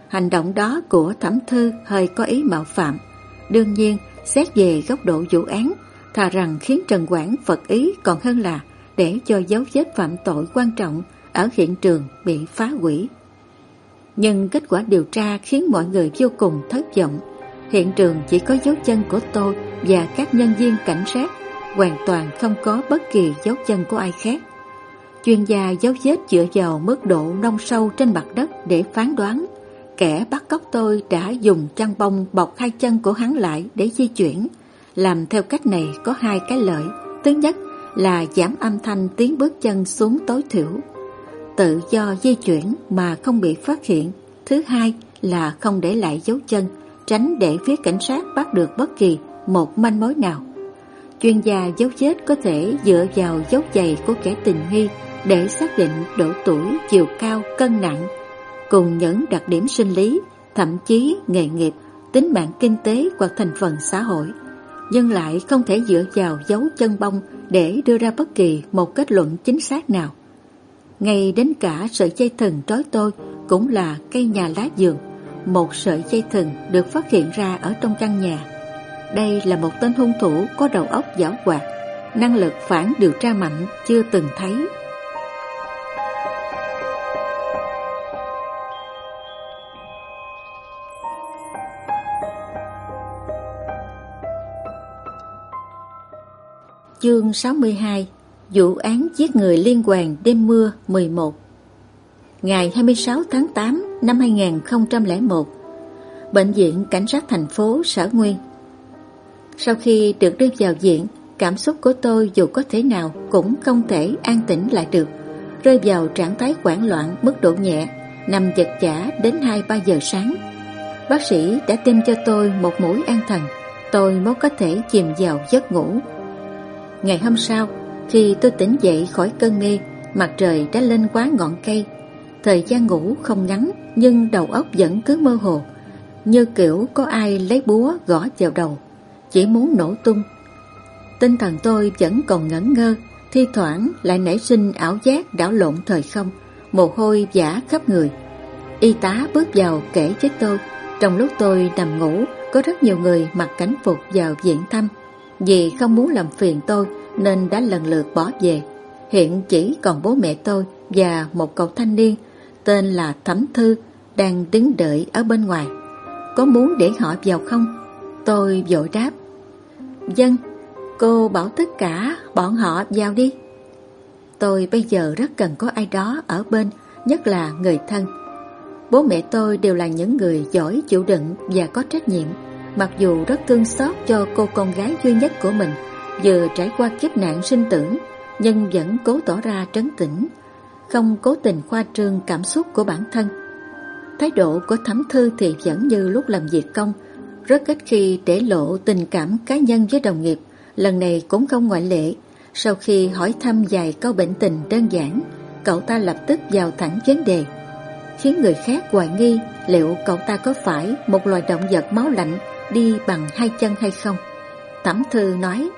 hành động đó của thẩm thư hơi có ý mạo phạm. Đương nhiên, xét về góc độ vụ án, thà rằng khiến Trần Quảng phật ý còn hơn là để cho dấu vết phạm tội quan trọng ở hiện trường bị phá hủy. Nhưng kết quả điều tra khiến mọi người vô cùng thất vọng. Hiện trường chỉ có dấu chân của tôi và các nhân viên cảnh sát, hoàn toàn không có bất kỳ dấu chân của ai khác. Chuyên gia dấu vết dựa vào mức độ nông sâu trên mặt đất để phán đoán. Kẻ bắt cóc tôi đã dùng chăn bông bọc hai chân của hắn lại để di chuyển, làm theo cách này có hai cái lợi. Thứ nhất là giảm âm thanh tiếng bước chân xuống tối thiểu. Tự do di chuyển mà không bị phát hiện. Thứ hai là không để lại dấu chân, tránh để phía cảnh sát bắt được bất kỳ một manh mối nào. Chuyên gia dấu vết có thể dựa vào dấu giày của kẻ tình nghi để xác định độ tuổi, chiều cao, cân nặng, cùng những đặc điểm sinh lý, thậm chí nghề nghiệp, tính mạng kinh tế hoặc thành phần xã hội nhưng lại không thể dựa vào dấu chân bông để đưa ra bất kỳ một kết luận chính xác nào. Ngay đến cả sợi dây thừng trói tôi cũng là cây nhà lá giường, một sợi dây thừng được phát hiện ra ở trong căn nhà. đây là một tên hung thủ có đầu óc giảo hoạt, năng lực phản điều tra mạnh chưa từng thấy. Chương 62 Vụ án giết người liên quan đêm mưa 11 Ngày 26 tháng 8 năm 2001 Bệnh viện Cảnh sát thành phố Sở Nguyên. Sau khi được đưa vào viện, Cảm xúc của tôi dù có thế nào cũng không thể an tĩnh lại được, Rơi vào trạng thái hoảng loạn mức độ nhẹ, Nằm giật giả đến 2-3 giờ sáng. Bác sĩ đã tiêm cho tôi một mũi an thần, Tôi mới có thể chìm vào giấc ngủ. Ngày hôm sau, Khi tôi tỉnh dậy khỏi cơn mê, Mặt trời đã lên quá ngọn cây. Thời gian ngủ không ngắn, Nhưng đầu óc vẫn cứ mơ hồ, Như kiểu có ai lấy búa gõ vào đầu, Chỉ muốn nổ tung. Tinh thần tôi vẫn còn ngẩn ngơ, Thi thoảng lại nảy sinh ảo giác đảo lộn thời không, Mồ hôi giả khắp người. Y tá bước vào kể với tôi, Trong lúc tôi nằm ngủ, Có rất nhiều người mặc cảnh phục vào viện thăm. Vì không muốn làm phiền tôi Nên đã lần lượt bỏ về. Hiện chỉ còn bố mẹ tôi Và một cậu thanh niên Tên là Thẩm Thư Đang đứng đợi ở bên ngoài. Có muốn để họ vào không? Tôi vội đáp. Dân, cô bảo tất cả bọn họ vào đi. Tôi bây giờ rất cần có ai đó ở bên Nhất là người thân. Bố mẹ tôi đều là những người giỏi chịu đựng và có trách nhiệm. Mặc dù rất thương xót cho cô con gái duy nhất của mình, Vừa trải qua kiếp nạn sinh tử, Nhưng vẫn cố tỏ ra trấn tĩnh, Không cố tình khoa trương cảm xúc của bản thân. Thái độ của thẩm thư thì vẫn như lúc làm việc công, Rất ít khi để lộ tình cảm cá nhân với đồng nghiệp, Lần này cũng không ngoại lệ. Sau khi hỏi thăm vài câu bệnh tình đơn giản, Cậu ta lập tức vào thẳng vấn đề. Khiến người khác hoài nghi liệu cậu ta có phải một loài động vật máu lạnh đi bằng hai chân hay không. Thẩm Thư nói,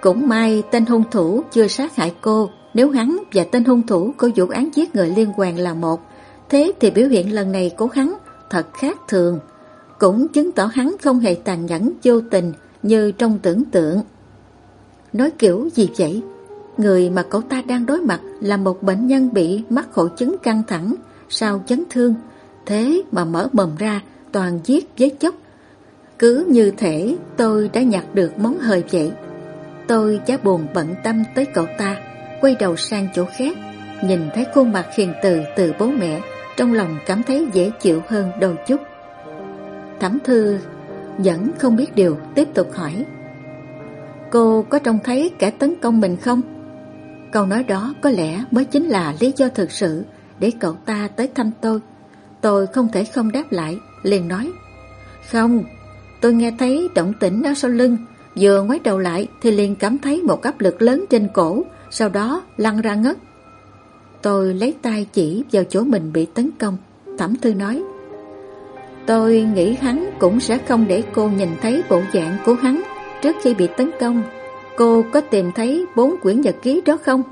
cũng may tên hung thủ chưa sát hại cô, nếu hắn và tên hung thủ có vụ án giết người liên quan là một, thế thì biểu hiện lần này của hắn thật khác thường, cũng chứng tỏ hắn không hề tàn nhẫn vô tình như trong tưởng tượng. Nói kiểu gì vậy? Người mà cậu ta đang đối mặt là một bệnh nhân bị mắc hội chứng căng thẳng, sau chấn thương, thế mà mở mồm ra toàn giết với chốc. Cứ như thể tôi đã nhặt được món hời vậy. Tôi chả buồn bận tâm tới cậu ta, quay đầu sang chỗ khác, nhìn thấy khuôn mặt hiền từ từ bố mẹ, trong lòng cảm thấy dễ chịu hơn đôi chút. Thẩm thư vẫn không biết điều, tiếp tục hỏi. Cô có trông thấy kẻ tấn công mình không? Câu nói đó có lẽ mới chính là lý do thực sự để cậu ta tới thăm tôi. Tôi không thể không đáp lại, liền nói. Không, tôi nghe thấy động tĩnh ở sau lưng, vừa ngoái đầu lại thì liền cảm thấy một áp lực lớn trên cổ, sau đó lăn ra ngất. Tôi lấy tay chỉ vào chỗ mình bị tấn công, Thẩm Thư nói. Tôi nghĩ hắn cũng sẽ không để cô nhìn thấy bộ dạng của hắn trước khi bị tấn công. Cô có tìm thấy bốn quyển nhật ký đó không?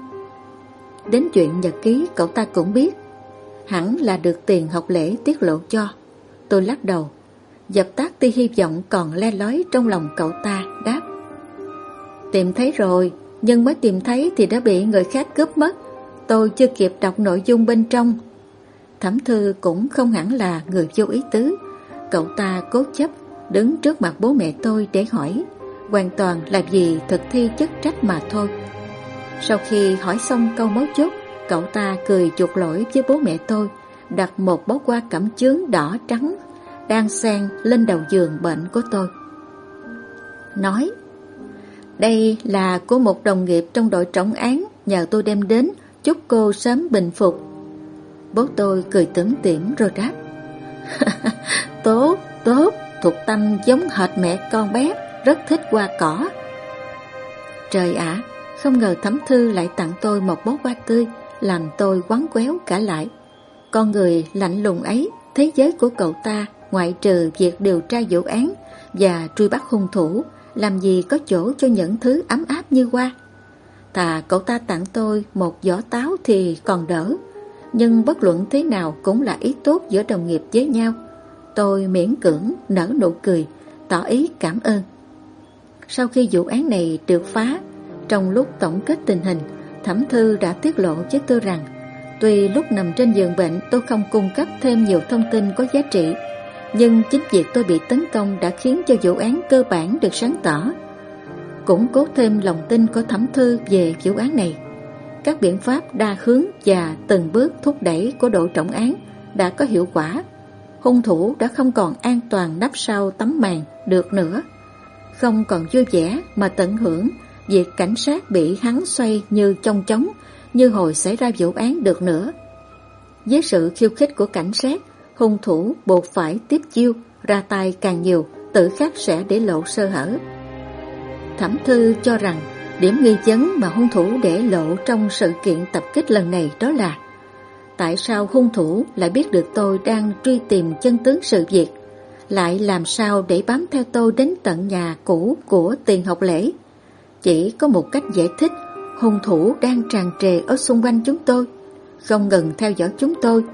Đến chuyện nhật ký cậu ta cũng biết Hẳn là được tiền học lễ tiết lộ cho Tôi lắc đầu Dập tắt tia hy vọng còn le lói trong lòng cậu ta đáp. Tìm thấy rồi Nhưng mới tìm thấy thì đã bị người khác cướp mất. Tôi chưa kịp đọc nội dung bên trong. Thẩm thư cũng không hẳn là người vô ý tứ. Cậu ta cố chấp đứng trước mặt bố mẹ tôi để hỏi Hoàn toàn là vì thực thi chức trách mà thôi. Sau khi hỏi xong câu mấu chốt, cậu ta cười chuột lỗi với bố mẹ tôi, đặt một bó hoa cẩm chướng đỏ trắng đang xen lên đầu giường bệnh của tôi. Nói, đây là của một đồng nghiệp trong đội trọng án nhờ tôi đem đến, chúc cô sớm bình phục. Bố tôi cười tưởng tỉm rồi đáp, [laughs] tốt, tốt, thuộc tâm giống hệt mẹ con bé, rất thích hoa cỏ. Trời ạ, không ngờ thấm thư lại tặng tôi một bó hoa tươi Làm tôi quắn quéo cả lại Con người lạnh lùng ấy Thế giới của cậu ta Ngoại trừ việc điều tra vụ án Và truy bắt hung thủ Làm gì có chỗ cho những thứ ấm áp như hoa Thà cậu ta tặng tôi một giỏ táo thì còn đỡ Nhưng bất luận thế nào cũng là ý tốt giữa đồng nghiệp với nhau. Tôi miễn cưỡng nở nụ cười Tỏ ý cảm ơn. Sau khi vụ án này được phá, trong lúc tổng kết tình hình, Thẩm Thư đã tiết lộ với tôi rằng Tuy lúc nằm trên giường bệnh tôi không cung cấp thêm nhiều thông tin có giá trị nhưng chính việc tôi bị tấn công đã khiến cho vụ án cơ bản được sáng tỏ. Củng cố thêm lòng tin của Thẩm Thư về vụ án này. Các biện pháp đa hướng và từng bước thúc đẩy của đội trọng án đã có hiệu quả. Hung thủ đã không còn an toàn nắp sau tấm màn được nữa. Không còn vui vẻ mà tận hưởng việc cảnh sát bị hắn xoay như trong trống như hồi xảy ra vụ án được nữa. Với sự khiêu khích của cảnh sát, hung thủ buộc phải tiếp chiêu, ra tay càng nhiều, tự khắc sẽ để lộ sơ hở. Thẩm Thư cho rằng điểm nghi vấn mà hung thủ để lộ trong sự kiện tập kích lần này đó là Tại sao hung thủ lại biết được tôi đang truy tìm chân tướng sự việc Lại làm sao để bám theo tôi đến tận nhà cũ của tiền học lễ Chỉ có một cách giải thích hung thủ đang tràn trề ở xung quanh chúng tôi, không ngừng theo dõi chúng tôi,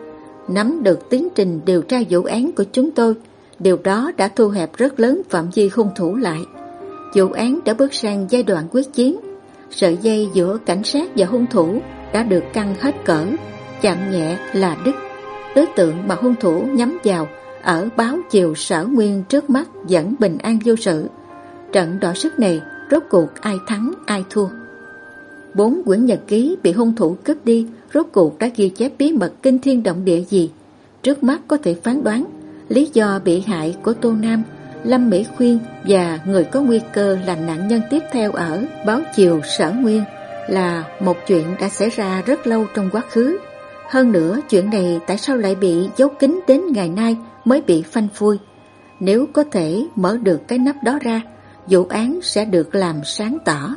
nắm được tiến trình điều tra vụ án của chúng tôi. Điều đó đã thu hẹp rất lớn phạm vi hung thủ lại. Vụ án đã bước sang giai đoạn quyết chiến. Sợi dây giữa cảnh sát và hung thủ đã được căng hết cỡ, chạm nhẹ là đứt. Đối tượng mà hung thủ nhắm vào ở báo chiều sở nguyên trước mắt vẫn bình an vô sự. Trận đỏ sức này rốt cuộc ai thắng ai thua. Bốn quyển nhật ký bị hung thủ cướp đi rốt cuộc đã ghi chép bí mật kinh thiên động địa gì. Trước mắt có thể phán đoán lý do bị hại của Tô Nam, Lâm Mỹ Khuyên và người có nguy cơ là nạn nhân tiếp theo ở báo chiều Sở Nguyên là một chuyện đã xảy ra rất lâu trong quá khứ. Hơn nữa chuyện này tại sao lại bị giấu kín đến ngày nay mới bị phanh phui. Nếu có thể mở được cái nắp đó ra, vụ án sẽ được làm sáng tỏ.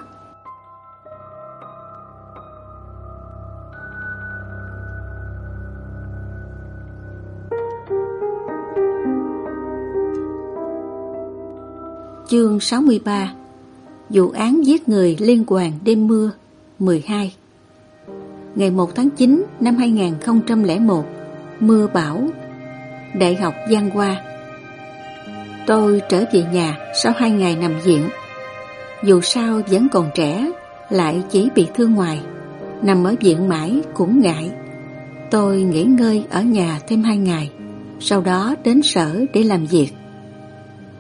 Chương 63 Vụ án giết người liên quan đêm mưa 12 Ngày 1 tháng 9 năm 2001 Mưa bão, Đại học Giang Hoa. Tôi trở về nhà sau 2 ngày nằm viện. Dù sao vẫn còn trẻ, Lại chỉ bị thương ngoài. Nằm ở viện mãi cũng ngại. Tôi nghỉ ngơi ở nhà thêm 2 ngày, Sau đó đến sở để làm việc.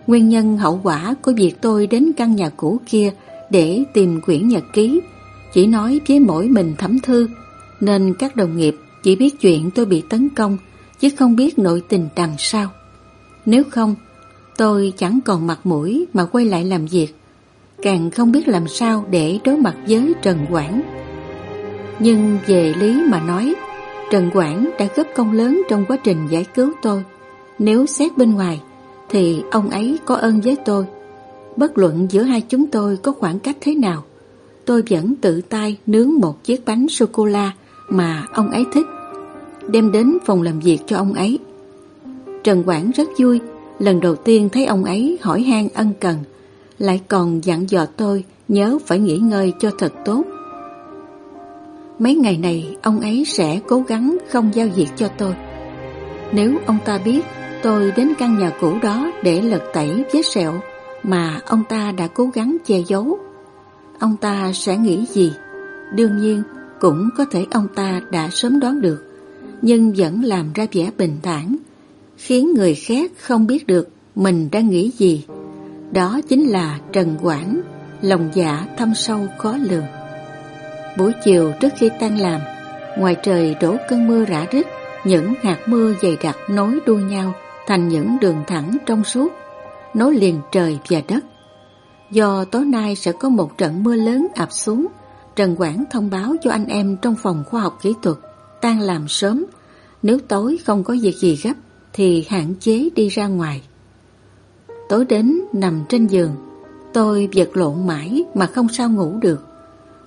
Nguyên nhân hậu quả của việc tôi đến căn nhà cũ kia để tìm quyển nhật ký chỉ nói với mỗi mình thẩm thư nên các đồng nghiệp chỉ biết chuyện tôi bị tấn công chứ không biết nội tình đằng sau. Nếu không, tôi chẳng còn mặt mũi mà quay lại làm việc, càng không biết làm sao để đối mặt với Trần Quảng. Nhưng về lý mà nói, Trần Quảng đã góp công lớn trong quá trình giải cứu tôi. Nếu xét bên ngoài, thì ông ấy có ơn với tôi. Bất luận giữa hai chúng tôi có khoảng cách thế nào, tôi vẫn tự tay nướng một chiếc bánh sô-cô-la mà ông ấy thích, đem đến phòng làm việc cho ông ấy. Trần Quảng rất vui, lần đầu tiên thấy ông ấy hỏi han ân cần, lại còn dặn dò tôi nhớ phải nghỉ ngơi cho thật tốt. Mấy ngày này ông ấy sẽ cố gắng không giao việc cho tôi. Nếu ông ta biết Tôi đến căn nhà cũ đó để lật tẩy vết sẹo mà ông ta đã cố gắng che giấu. Ông ta sẽ nghĩ gì? Đương nhiên, cũng có thể ông ta đã sớm đoán được, nhưng vẫn làm ra vẻ bình thản, khiến người khác không biết được mình đang nghĩ gì. Đó chính là Trần Quảng, lòng dạ thâm sâu khó lường. Buổi chiều trước khi tan làm, ngoài trời đổ cơn mưa rã rít, những hạt mưa dày đặc nối đuôi nhau thành những đường thẳng trong suốt, nối liền trời và đất. Do tối nay sẽ có một trận mưa lớn ập xuống, Trần Quảng thông báo cho anh em trong phòng khoa học kỹ thuật tan làm sớm, nếu tối không có việc gì gấp thì hạn chế đi ra ngoài. Tối đến nằm trên giường, tôi vật lộn mãi mà không sao ngủ được.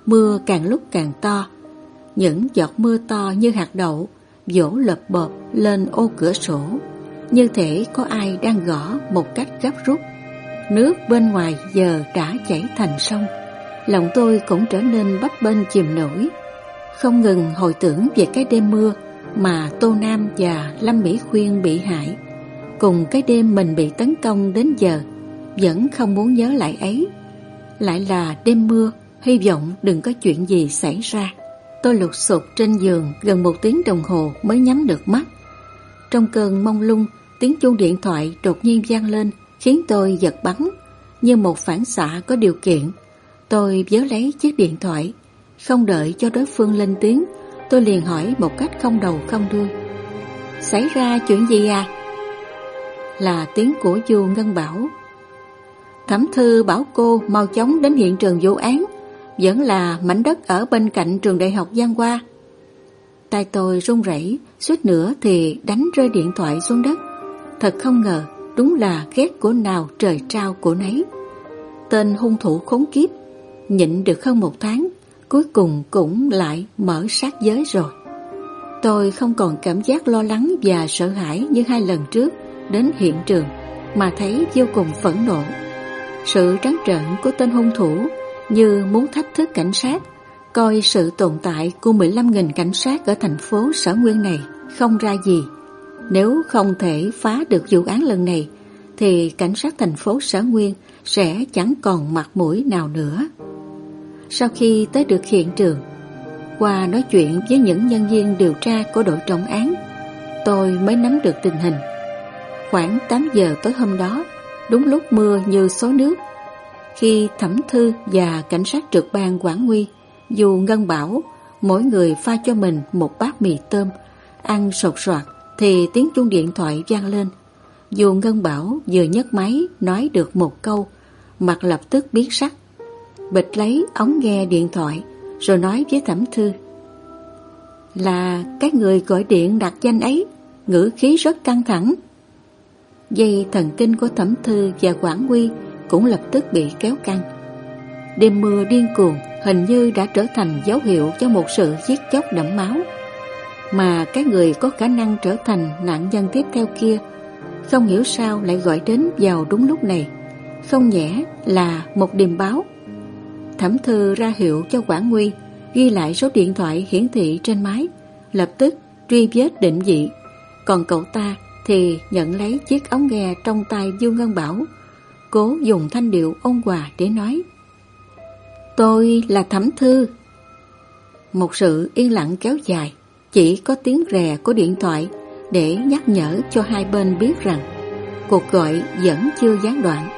Mưa càng lúc càng to, những giọt mưa to như hạt đậu vỗ lập bợp lên ô cửa sổ như thể có ai đang gõ một cách gấp rút. Nước bên ngoài giờ đã chảy thành sông, lòng tôi cũng trở nên bấp bênh chìm nổi. Không ngừng hồi tưởng về cái đêm mưa mà Tô Nam và Lâm Mỹ Khuyên bị hại, cùng cái đêm mình bị tấn công đến giờ, vẫn không muốn nhớ lại ấy. lại là đêm mưa, hy vọng đừng có chuyện gì xảy ra. Tôi lục sụp trên giường gần một tiếng đồng hồ mới nhắm được mắt. Trong cơn mông lung, tiếng chuông điện thoại đột nhiên vang lên khiến tôi giật bắn như một phản xạ có điều kiện. Tôi vớ lấy chiếc điện thoại, không đợi cho đối phương lên tiếng, tôi liền hỏi một cách không đầu không đuôi. Xảy ra chuyện gì à? Là tiếng của Du Ngân Bảo. Thẩm thư bảo cô mau chóng đến hiện trường vụ án, vẫn là mảnh đất ở bên cạnh trường đại học Giang Hoa. Tay tôi run rẩy, suýt nữa thì đánh rơi điện thoại xuống đất. Thật không ngờ, đúng là ghét của nào trời trao của nấy. Tên hung thủ khốn kiếp, nhịn được hơn một tháng, cuối cùng cũng lại mở sát giới rồi. Tôi không còn cảm giác lo lắng và sợ hãi như hai lần trước đến hiện trường, mà thấy vô cùng phẫn nộ. Sự trắng trợn của tên hung thủ như muốn thách thức cảnh sát, coi sự tồn tại của 15.000 cảnh sát ở thành phố sở nguyên này không ra gì. Nếu không thể phá được vụ án lần này, thì cảnh sát thành phố sở nguyên sẽ chẳng còn mặt mũi nào nữa. Sau khi tới được hiện trường, qua nói chuyện với những nhân viên điều tra của đội trọng án, tôi mới nắm được tình hình. Khoảng 8 giờ tối hôm đó, đúng lúc mưa như số nước, khi thẩm thư và cảnh sát trực ban quản nguy, dù Ngân bảo mỗi người pha cho mình một bát mì tôm, ăn sột soạt thì tiếng chuông điện thoại vang lên. Dù Ngân bảo vừa nhấc máy nói được một câu, mặt lập tức biến sắc. Bịch lấy ống nghe điện thoại rồi nói với thẩm thư. Là cái người gọi điện đặt danh ấy, ngữ khí rất căng thẳng. Dây thần kinh của thẩm thư và quản quy cũng lập tức bị kéo căng. Đêm mưa điên cuồng hình như đã trở thành dấu hiệu cho một sự giết chóc đẫm máu. Mà cái người có khả năng trở thành nạn nhân tiếp theo kia, không hiểu sao lại gọi đến vào đúng lúc này. Không nhẽ là một điềm báo. Thẩm thư ra hiệu cho quản nguy, ghi lại số điện thoại hiển thị trên máy, lập tức truy vết định vị. Còn cậu ta thì nhận lấy chiếc ống nghe trong tay du Ngân Bảo, cố dùng thanh điệu ôn hòa để nói Tôi là Thẩm Thư Một sự yên lặng kéo dài chỉ có tiếng rè của điện thoại Để nhắc nhở cho hai bên biết rằng Cuộc gọi vẫn chưa gián đoạn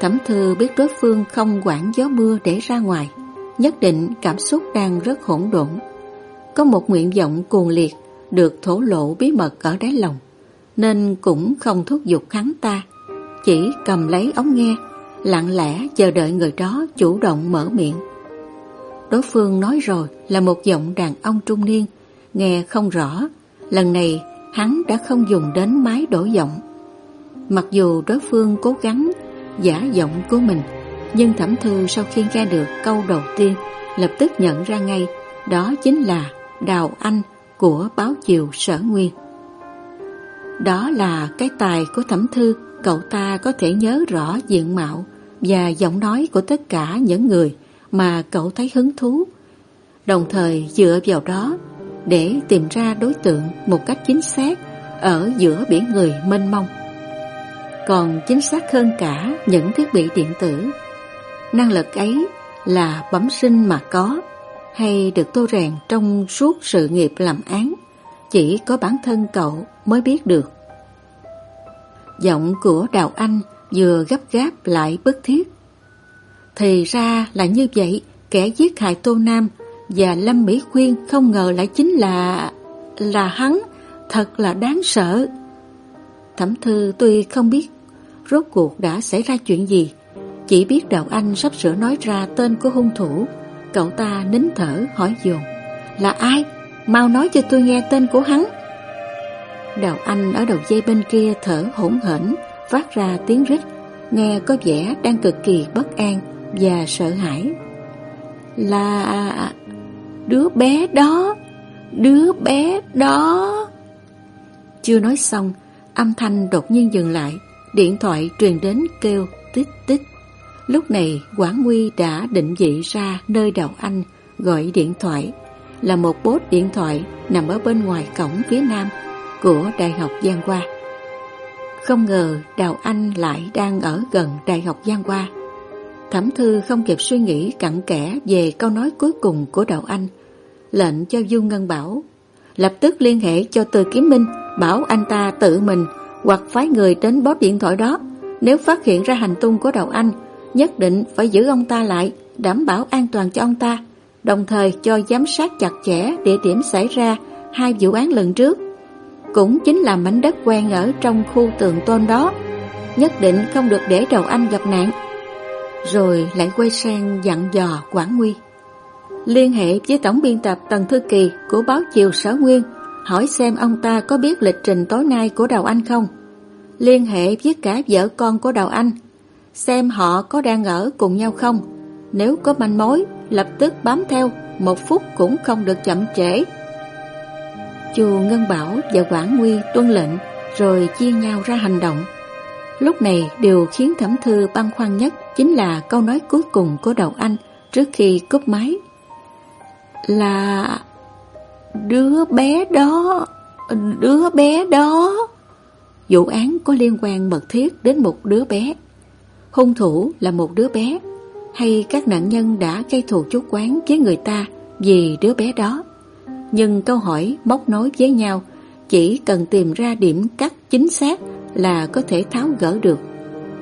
Thẩm Thư biết đối phương không quản gió mưa để ra ngoài Nhất định cảm xúc đang rất hỗn độn Có một nguyện vọng cuồng liệt Được thổ lộ bí mật ở đáy lòng Nên cũng không thúc giục hắn ta chỉ cầm lấy ống nghe, lặng lẽ chờ đợi người đó chủ động mở miệng. Đối phương nói rồi là một giọng đàn ông trung niên, nghe không rõ. Lần này hắn đã không dùng đến máy đổi giọng. Mặc dù đối phương cố gắng giả giọng của mình, nhưng thẩm thư sau khi nghe được câu đầu tiên lập tức nhận ra ngay đó chính là Đào Anh của báo chiều Sở Nguyên. Đó là cái tài của thẩm thư cậu ta có thể nhớ rõ diện mạo và giọng nói của tất cả những người mà cậu thấy hứng thú. Đồng thời dựa vào đó để tìm ra đối tượng một cách chính xác ở giữa biển người mênh mông. Còn chính xác hơn cả những thiết bị điện tử. Năng lực ấy là bẩm sinh mà có hay được tô rèn trong suốt sự nghiệp làm án chỉ có bản thân cậu mới biết được. Giọng của Đào Anh vừa gấp gáp lại bất thiết. Thì ra là như vậy, kẻ giết hại Tô Nam và Lâm Mỹ Khuyên không ngờ lại chính là... là hắn, thật là đáng sợ. Thẩm thư tuy không biết rốt cuộc đã xảy ra chuyện gì, chỉ biết Đào Anh sắp sửa nói ra tên của hung thủ. Cậu ta nín thở hỏi dồn Là ai? Mau nói cho tôi nghe tên của hắn. Đào Anh ở đầu dây bên kia thở hỗn hển, phát ra tiếng rít, nghe có vẻ đang cực kỳ bất an và sợ hãi. Là đứa bé đó, đứa bé đó. Chưa nói xong, âm thanh đột nhiên dừng lại, điện thoại truyền đến kêu tít tít. Lúc này Quảng Nguy đã định vị ra nơi đầu Anh gọi điện thoại là một bốt điện thoại nằm ở bên ngoài cổng phía nam của Đại học Giang Hoa. Không ngờ Đào Anh lại đang ở gần Đại học Giang Hoa. Thẩm Thư không kịp suy nghĩ cặn kẽ về câu nói cuối cùng của Đậu Anh, lệnh cho Du Ngân Bảo lập tức liên hệ cho Từ Kiếm Minh bảo anh ta tự mình hoặc phái người đến bóp điện thoại đó. Nếu phát hiện ra hành tung của Đậu Anh, nhất định phải giữ ông ta lại, đảm bảo an toàn cho ông ta, đồng thời cho giám sát chặt chẽ địa điểm xảy ra hai vụ án lần trước. Cũng chính là mảnh đất quen ở trong khu tường tôn đó, nhất định không được để Đậu Anh gặp nạn. Rồi lại quay sang dặn dò Quảng Nguy. Liên hệ với tổng biên tập Tần Thư Kỳ của báo Chiều Sở Nguyên, hỏi xem ông ta có biết lịch trình tối nay của Đào Anh không. Liên hệ với cả vợ con của Đào Anh, xem họ có đang ở cùng nhau không. Nếu có manh mối, lập tức bám theo, một phút cũng không được chậm trễ. chùa Ngân Bảo và Quảng Nguy tuân lệnh rồi chia nhau ra hành động. Lúc này điều khiến Thẩm Thư băn khoăn nhất chính là câu nói cuối cùng của đầu Anh trước khi cúp máy. Là đứa bé đó, đứa bé đó. Vụ án có liên quan mật thiết đến một đứa bé. Hung thủ là một đứa bé hay các nạn nhân đã gây thù chuốc quán với người ta vì đứa bé đó. Nhưng câu hỏi móc nối với nhau chỉ cần tìm ra điểm cắt chính xác là có thể tháo gỡ được.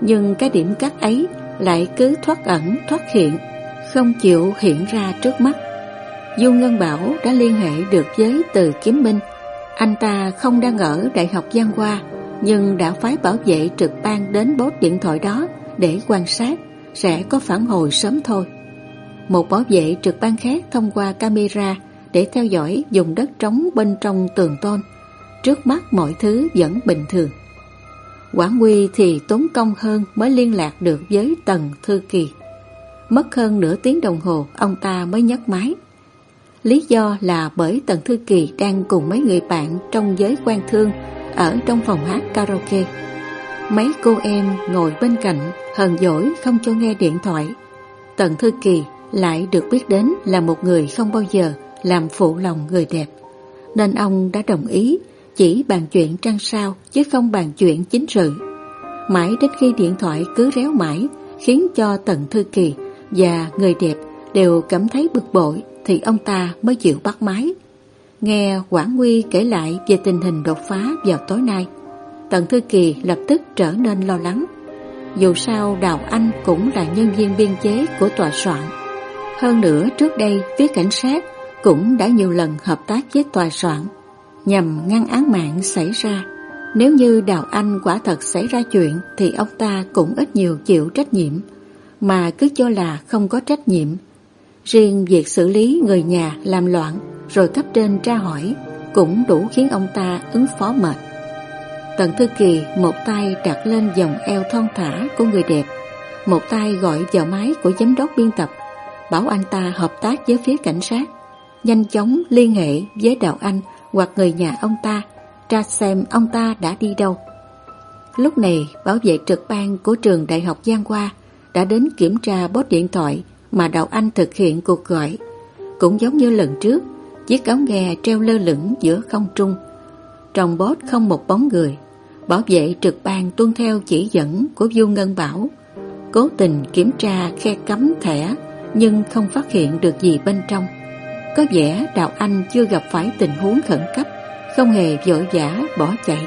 Nhưng cái điểm cắt ấy lại cứ thoát ẩn thoát hiện, không chịu hiện ra trước mắt. Du Ngân Bảo đã liên hệ được với Từ Kiếm Minh. Anh ta không đang ở Đại học Giang Hoa, nhưng đã phái bảo vệ trực ban đến bốt điện thoại đó để quan sát, sẽ có phản hồi sớm thôi. Một bảo vệ trực ban khác thông qua camera để theo dõi dùng đất trống bên trong tường tôn. Trước mắt mọi thứ vẫn bình thường. Quảng Nguy thì tốn công hơn mới liên lạc được với Tần Thư Kỳ. Mất hơn nửa tiếng đồng hồ, ông ta mới nhấc máy. Lý do là bởi Tần Thư Kỳ đang cùng mấy người bạn trong giới quan thương ở trong phòng hát karaoke. Mấy cô em ngồi bên cạnh, hờn dỗi không cho nghe điện thoại. Tần Thư Kỳ lại được biết đến là một người không bao giờ làm phụ lòng người đẹp. Nên ông đã đồng ý chỉ bàn chuyện trăng sao chứ không bàn chuyện chính sự. Mãi đến khi điện thoại cứ réo mãi khiến cho Tần Thư Kỳ và người đẹp đều cảm thấy bực bội thì ông ta mới chịu bắt máy. Nghe Quảng Nguy kể lại về tình hình đột phá vào tối nay, Tần Thư Kỳ lập tức trở nên lo lắng. Dù sao Đào Anh cũng là nhân viên biên chế của tòa soạn. Hơn nữa trước đây phía cảnh sát cũng đã nhiều lần hợp tác với tòa soạn nhằm ngăn án mạng xảy ra. Nếu như Đào Anh quả thật xảy ra chuyện thì ông ta cũng ít nhiều chịu trách nhiệm, mà cứ cho là không có trách nhiệm Riêng việc xử lý người nhà làm loạn rồi cấp trên tra hỏi cũng đủ khiến ông ta ứng phó mệt. Tần Thư Kỳ một tay đặt lên vòng eo thon thả của người đẹp, một tay gọi vào máy của giám đốc biên tập, bảo anh ta hợp tác với phía cảnh sát, nhanh chóng liên hệ với Đào Anh hoặc người nhà ông ta, tra xem ông ta đã đi đâu. Lúc này, bảo vệ trực ban của trường Đại học Giang Hoa đã đến kiểm tra bốt điện thoại mà Đào Anh thực hiện cuộc gọi. Cũng giống như lần trước, chiếc áo nghe treo lơ lửng giữa không trung. Trong bốt không một bóng người, bảo vệ trực ban tuân theo chỉ dẫn của Du Ngân Bảo. Cố tình kiểm tra khe cắm thẻ nhưng không phát hiện được gì bên trong. Có vẻ Đào Anh chưa gặp phải tình huống khẩn cấp, không hề vội vã bỏ chạy.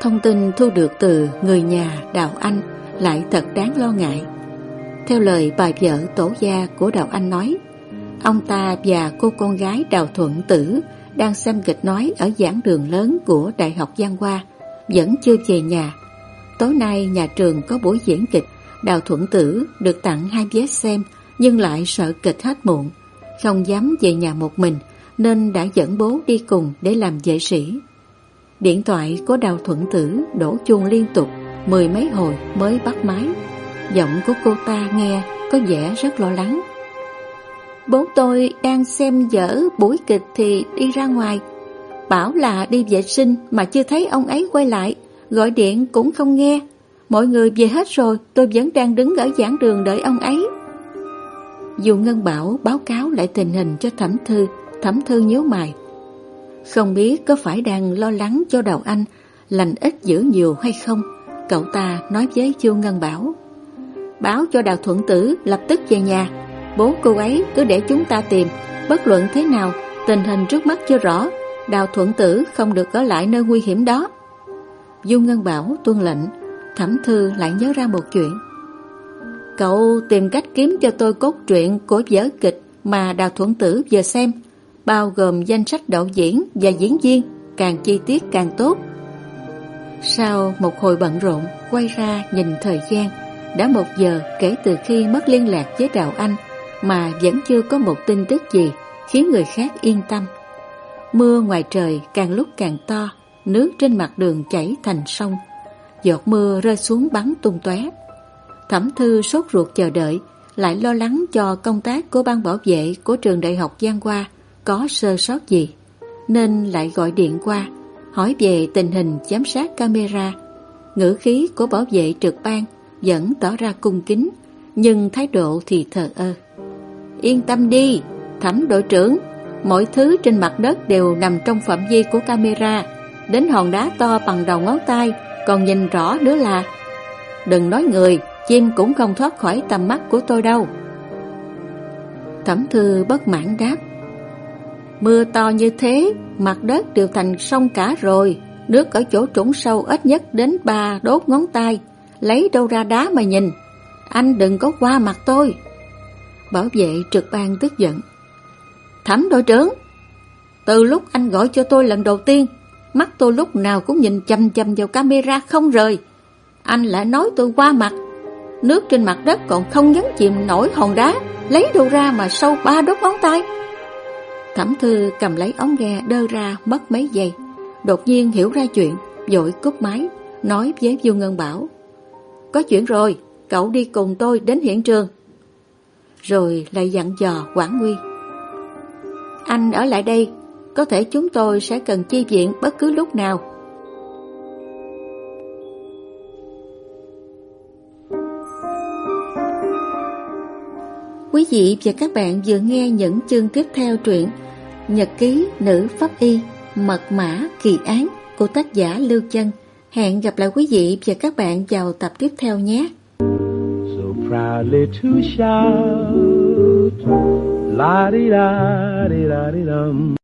Thông tin thu được từ người nhà Đào Anh lại thật đáng lo ngại. Theo lời bà vợ tổ gia của Đào Anh nói, ông ta và cô con gái Đào Thuận Tử đang xem kịch nói ở giảng đường lớn của Đại học Giang Hoa, vẫn chưa về nhà. Tối nay nhà trường có buổi diễn kịch, Đào Thuận Tử được tặng hai vé xem nhưng lại sợ kịch hết muộn, không dám về nhà một mình nên đã dẫn bố đi cùng để làm vệ sĩ. Điện thoại của Đào Thuận Tử đổ chuông liên tục mười mấy hồi mới bắt máy. Giọng của cô ta nghe có vẻ rất lo lắng. Bố tôi đang xem dở buổi kịch thì đi ra ngoài. Bảo là đi vệ sinh mà chưa thấy ông ấy quay lại, gọi điện cũng không nghe. Mọi người về hết rồi, tôi vẫn đang đứng ở giảng đường đợi ông ấy. Dù Ngân Bảo báo cáo lại tình hình cho Thẩm Thư, Thẩm Thư nhớ mày. Không biết có phải đang lo lắng cho đầu anh lành ít giữ nhiều hay không? Cậu ta nói với Chu Ngân Bảo. Báo cho Đào Thuận Tử lập tức về nhà Bố cô ấy cứ để chúng ta tìm Bất luận thế nào Tình hình trước mắt chưa rõ Đào Thuận Tử không được ở lại nơi nguy hiểm đó Du Ngân Bảo tuân lệnh Thẩm Thư lại nhớ ra một chuyện Cậu tìm cách kiếm cho tôi cốt truyện của vở kịch mà Đào Thuận Tử vừa xem, bao gồm danh sách đạo diễn và diễn viên, càng chi tiết càng tốt. Sau một hồi bận rộn, quay ra nhìn thời gian, đã một giờ kể từ khi mất liên lạc với Đào Anh, mà vẫn chưa có một tin tức gì khiến người khác yên tâm. Mưa ngoài trời càng lúc càng to, nước trên mặt đường chảy thành sông, giọt mưa rơi xuống bắn tung tóe thẩm thư sốt ruột chờ đợi lại lo lắng cho công tác của ban bảo vệ của trường đại học Giang Hoa có sơ sót gì, nên lại gọi điện qua, hỏi về tình hình giám sát camera. Ngữ khí của bảo vệ trực ban vẫn tỏ ra cung kính, nhưng thái độ thì thờ ơ. Yên tâm đi, thẩm đội trưởng, mọi thứ trên mặt đất đều nằm trong phạm vi của camera, đến hòn đá to bằng đầu ngón tay, còn nhìn rõ nữa là... Đừng nói người, chim cũng không thoát khỏi tầm mắt của tôi đâu. Thẩm thư bất mãn đáp Mưa to như thế, mặt đất đều thành sông cả rồi, nước ở chỗ trũng sâu ít nhất đến ba đốt ngón tay, lấy đâu ra đá mà nhìn. Anh đừng có qua mặt tôi. Bảo vệ trực ban tức giận. Thẩm đội trưởng, từ lúc anh gọi cho tôi lần đầu tiên, mắt tôi lúc nào cũng nhìn chầm chầm vào camera không rời. Anh lại nói tôi qua mặt. Nước trên mặt đất còn không nhấn chìm nổi hòn đá, lấy đâu ra mà sâu ba đốt ngón tay. Thẩm Thư cầm lấy ống nghe đơ ra mất mấy giây. Đột nhiên hiểu ra chuyện, dội cúp máy, nói với Du Ngân Bảo. Có chuyện rồi, cậu đi cùng tôi đến hiện trường. Rồi lại dặn dò Quảng Nguy. Anh ở lại đây, có thể chúng tôi sẽ cần chi viện bất cứ lúc nào. Quý vị và các bạn vừa nghe những chương tiếp theo truyện Nhật ký nữ pháp y Mật mã kỳ án của tác giả Lưu Chân. Hẹn gặp lại quý vị và các bạn vào tập tiếp theo nhé. So proudly to shout, la di da di da di dum.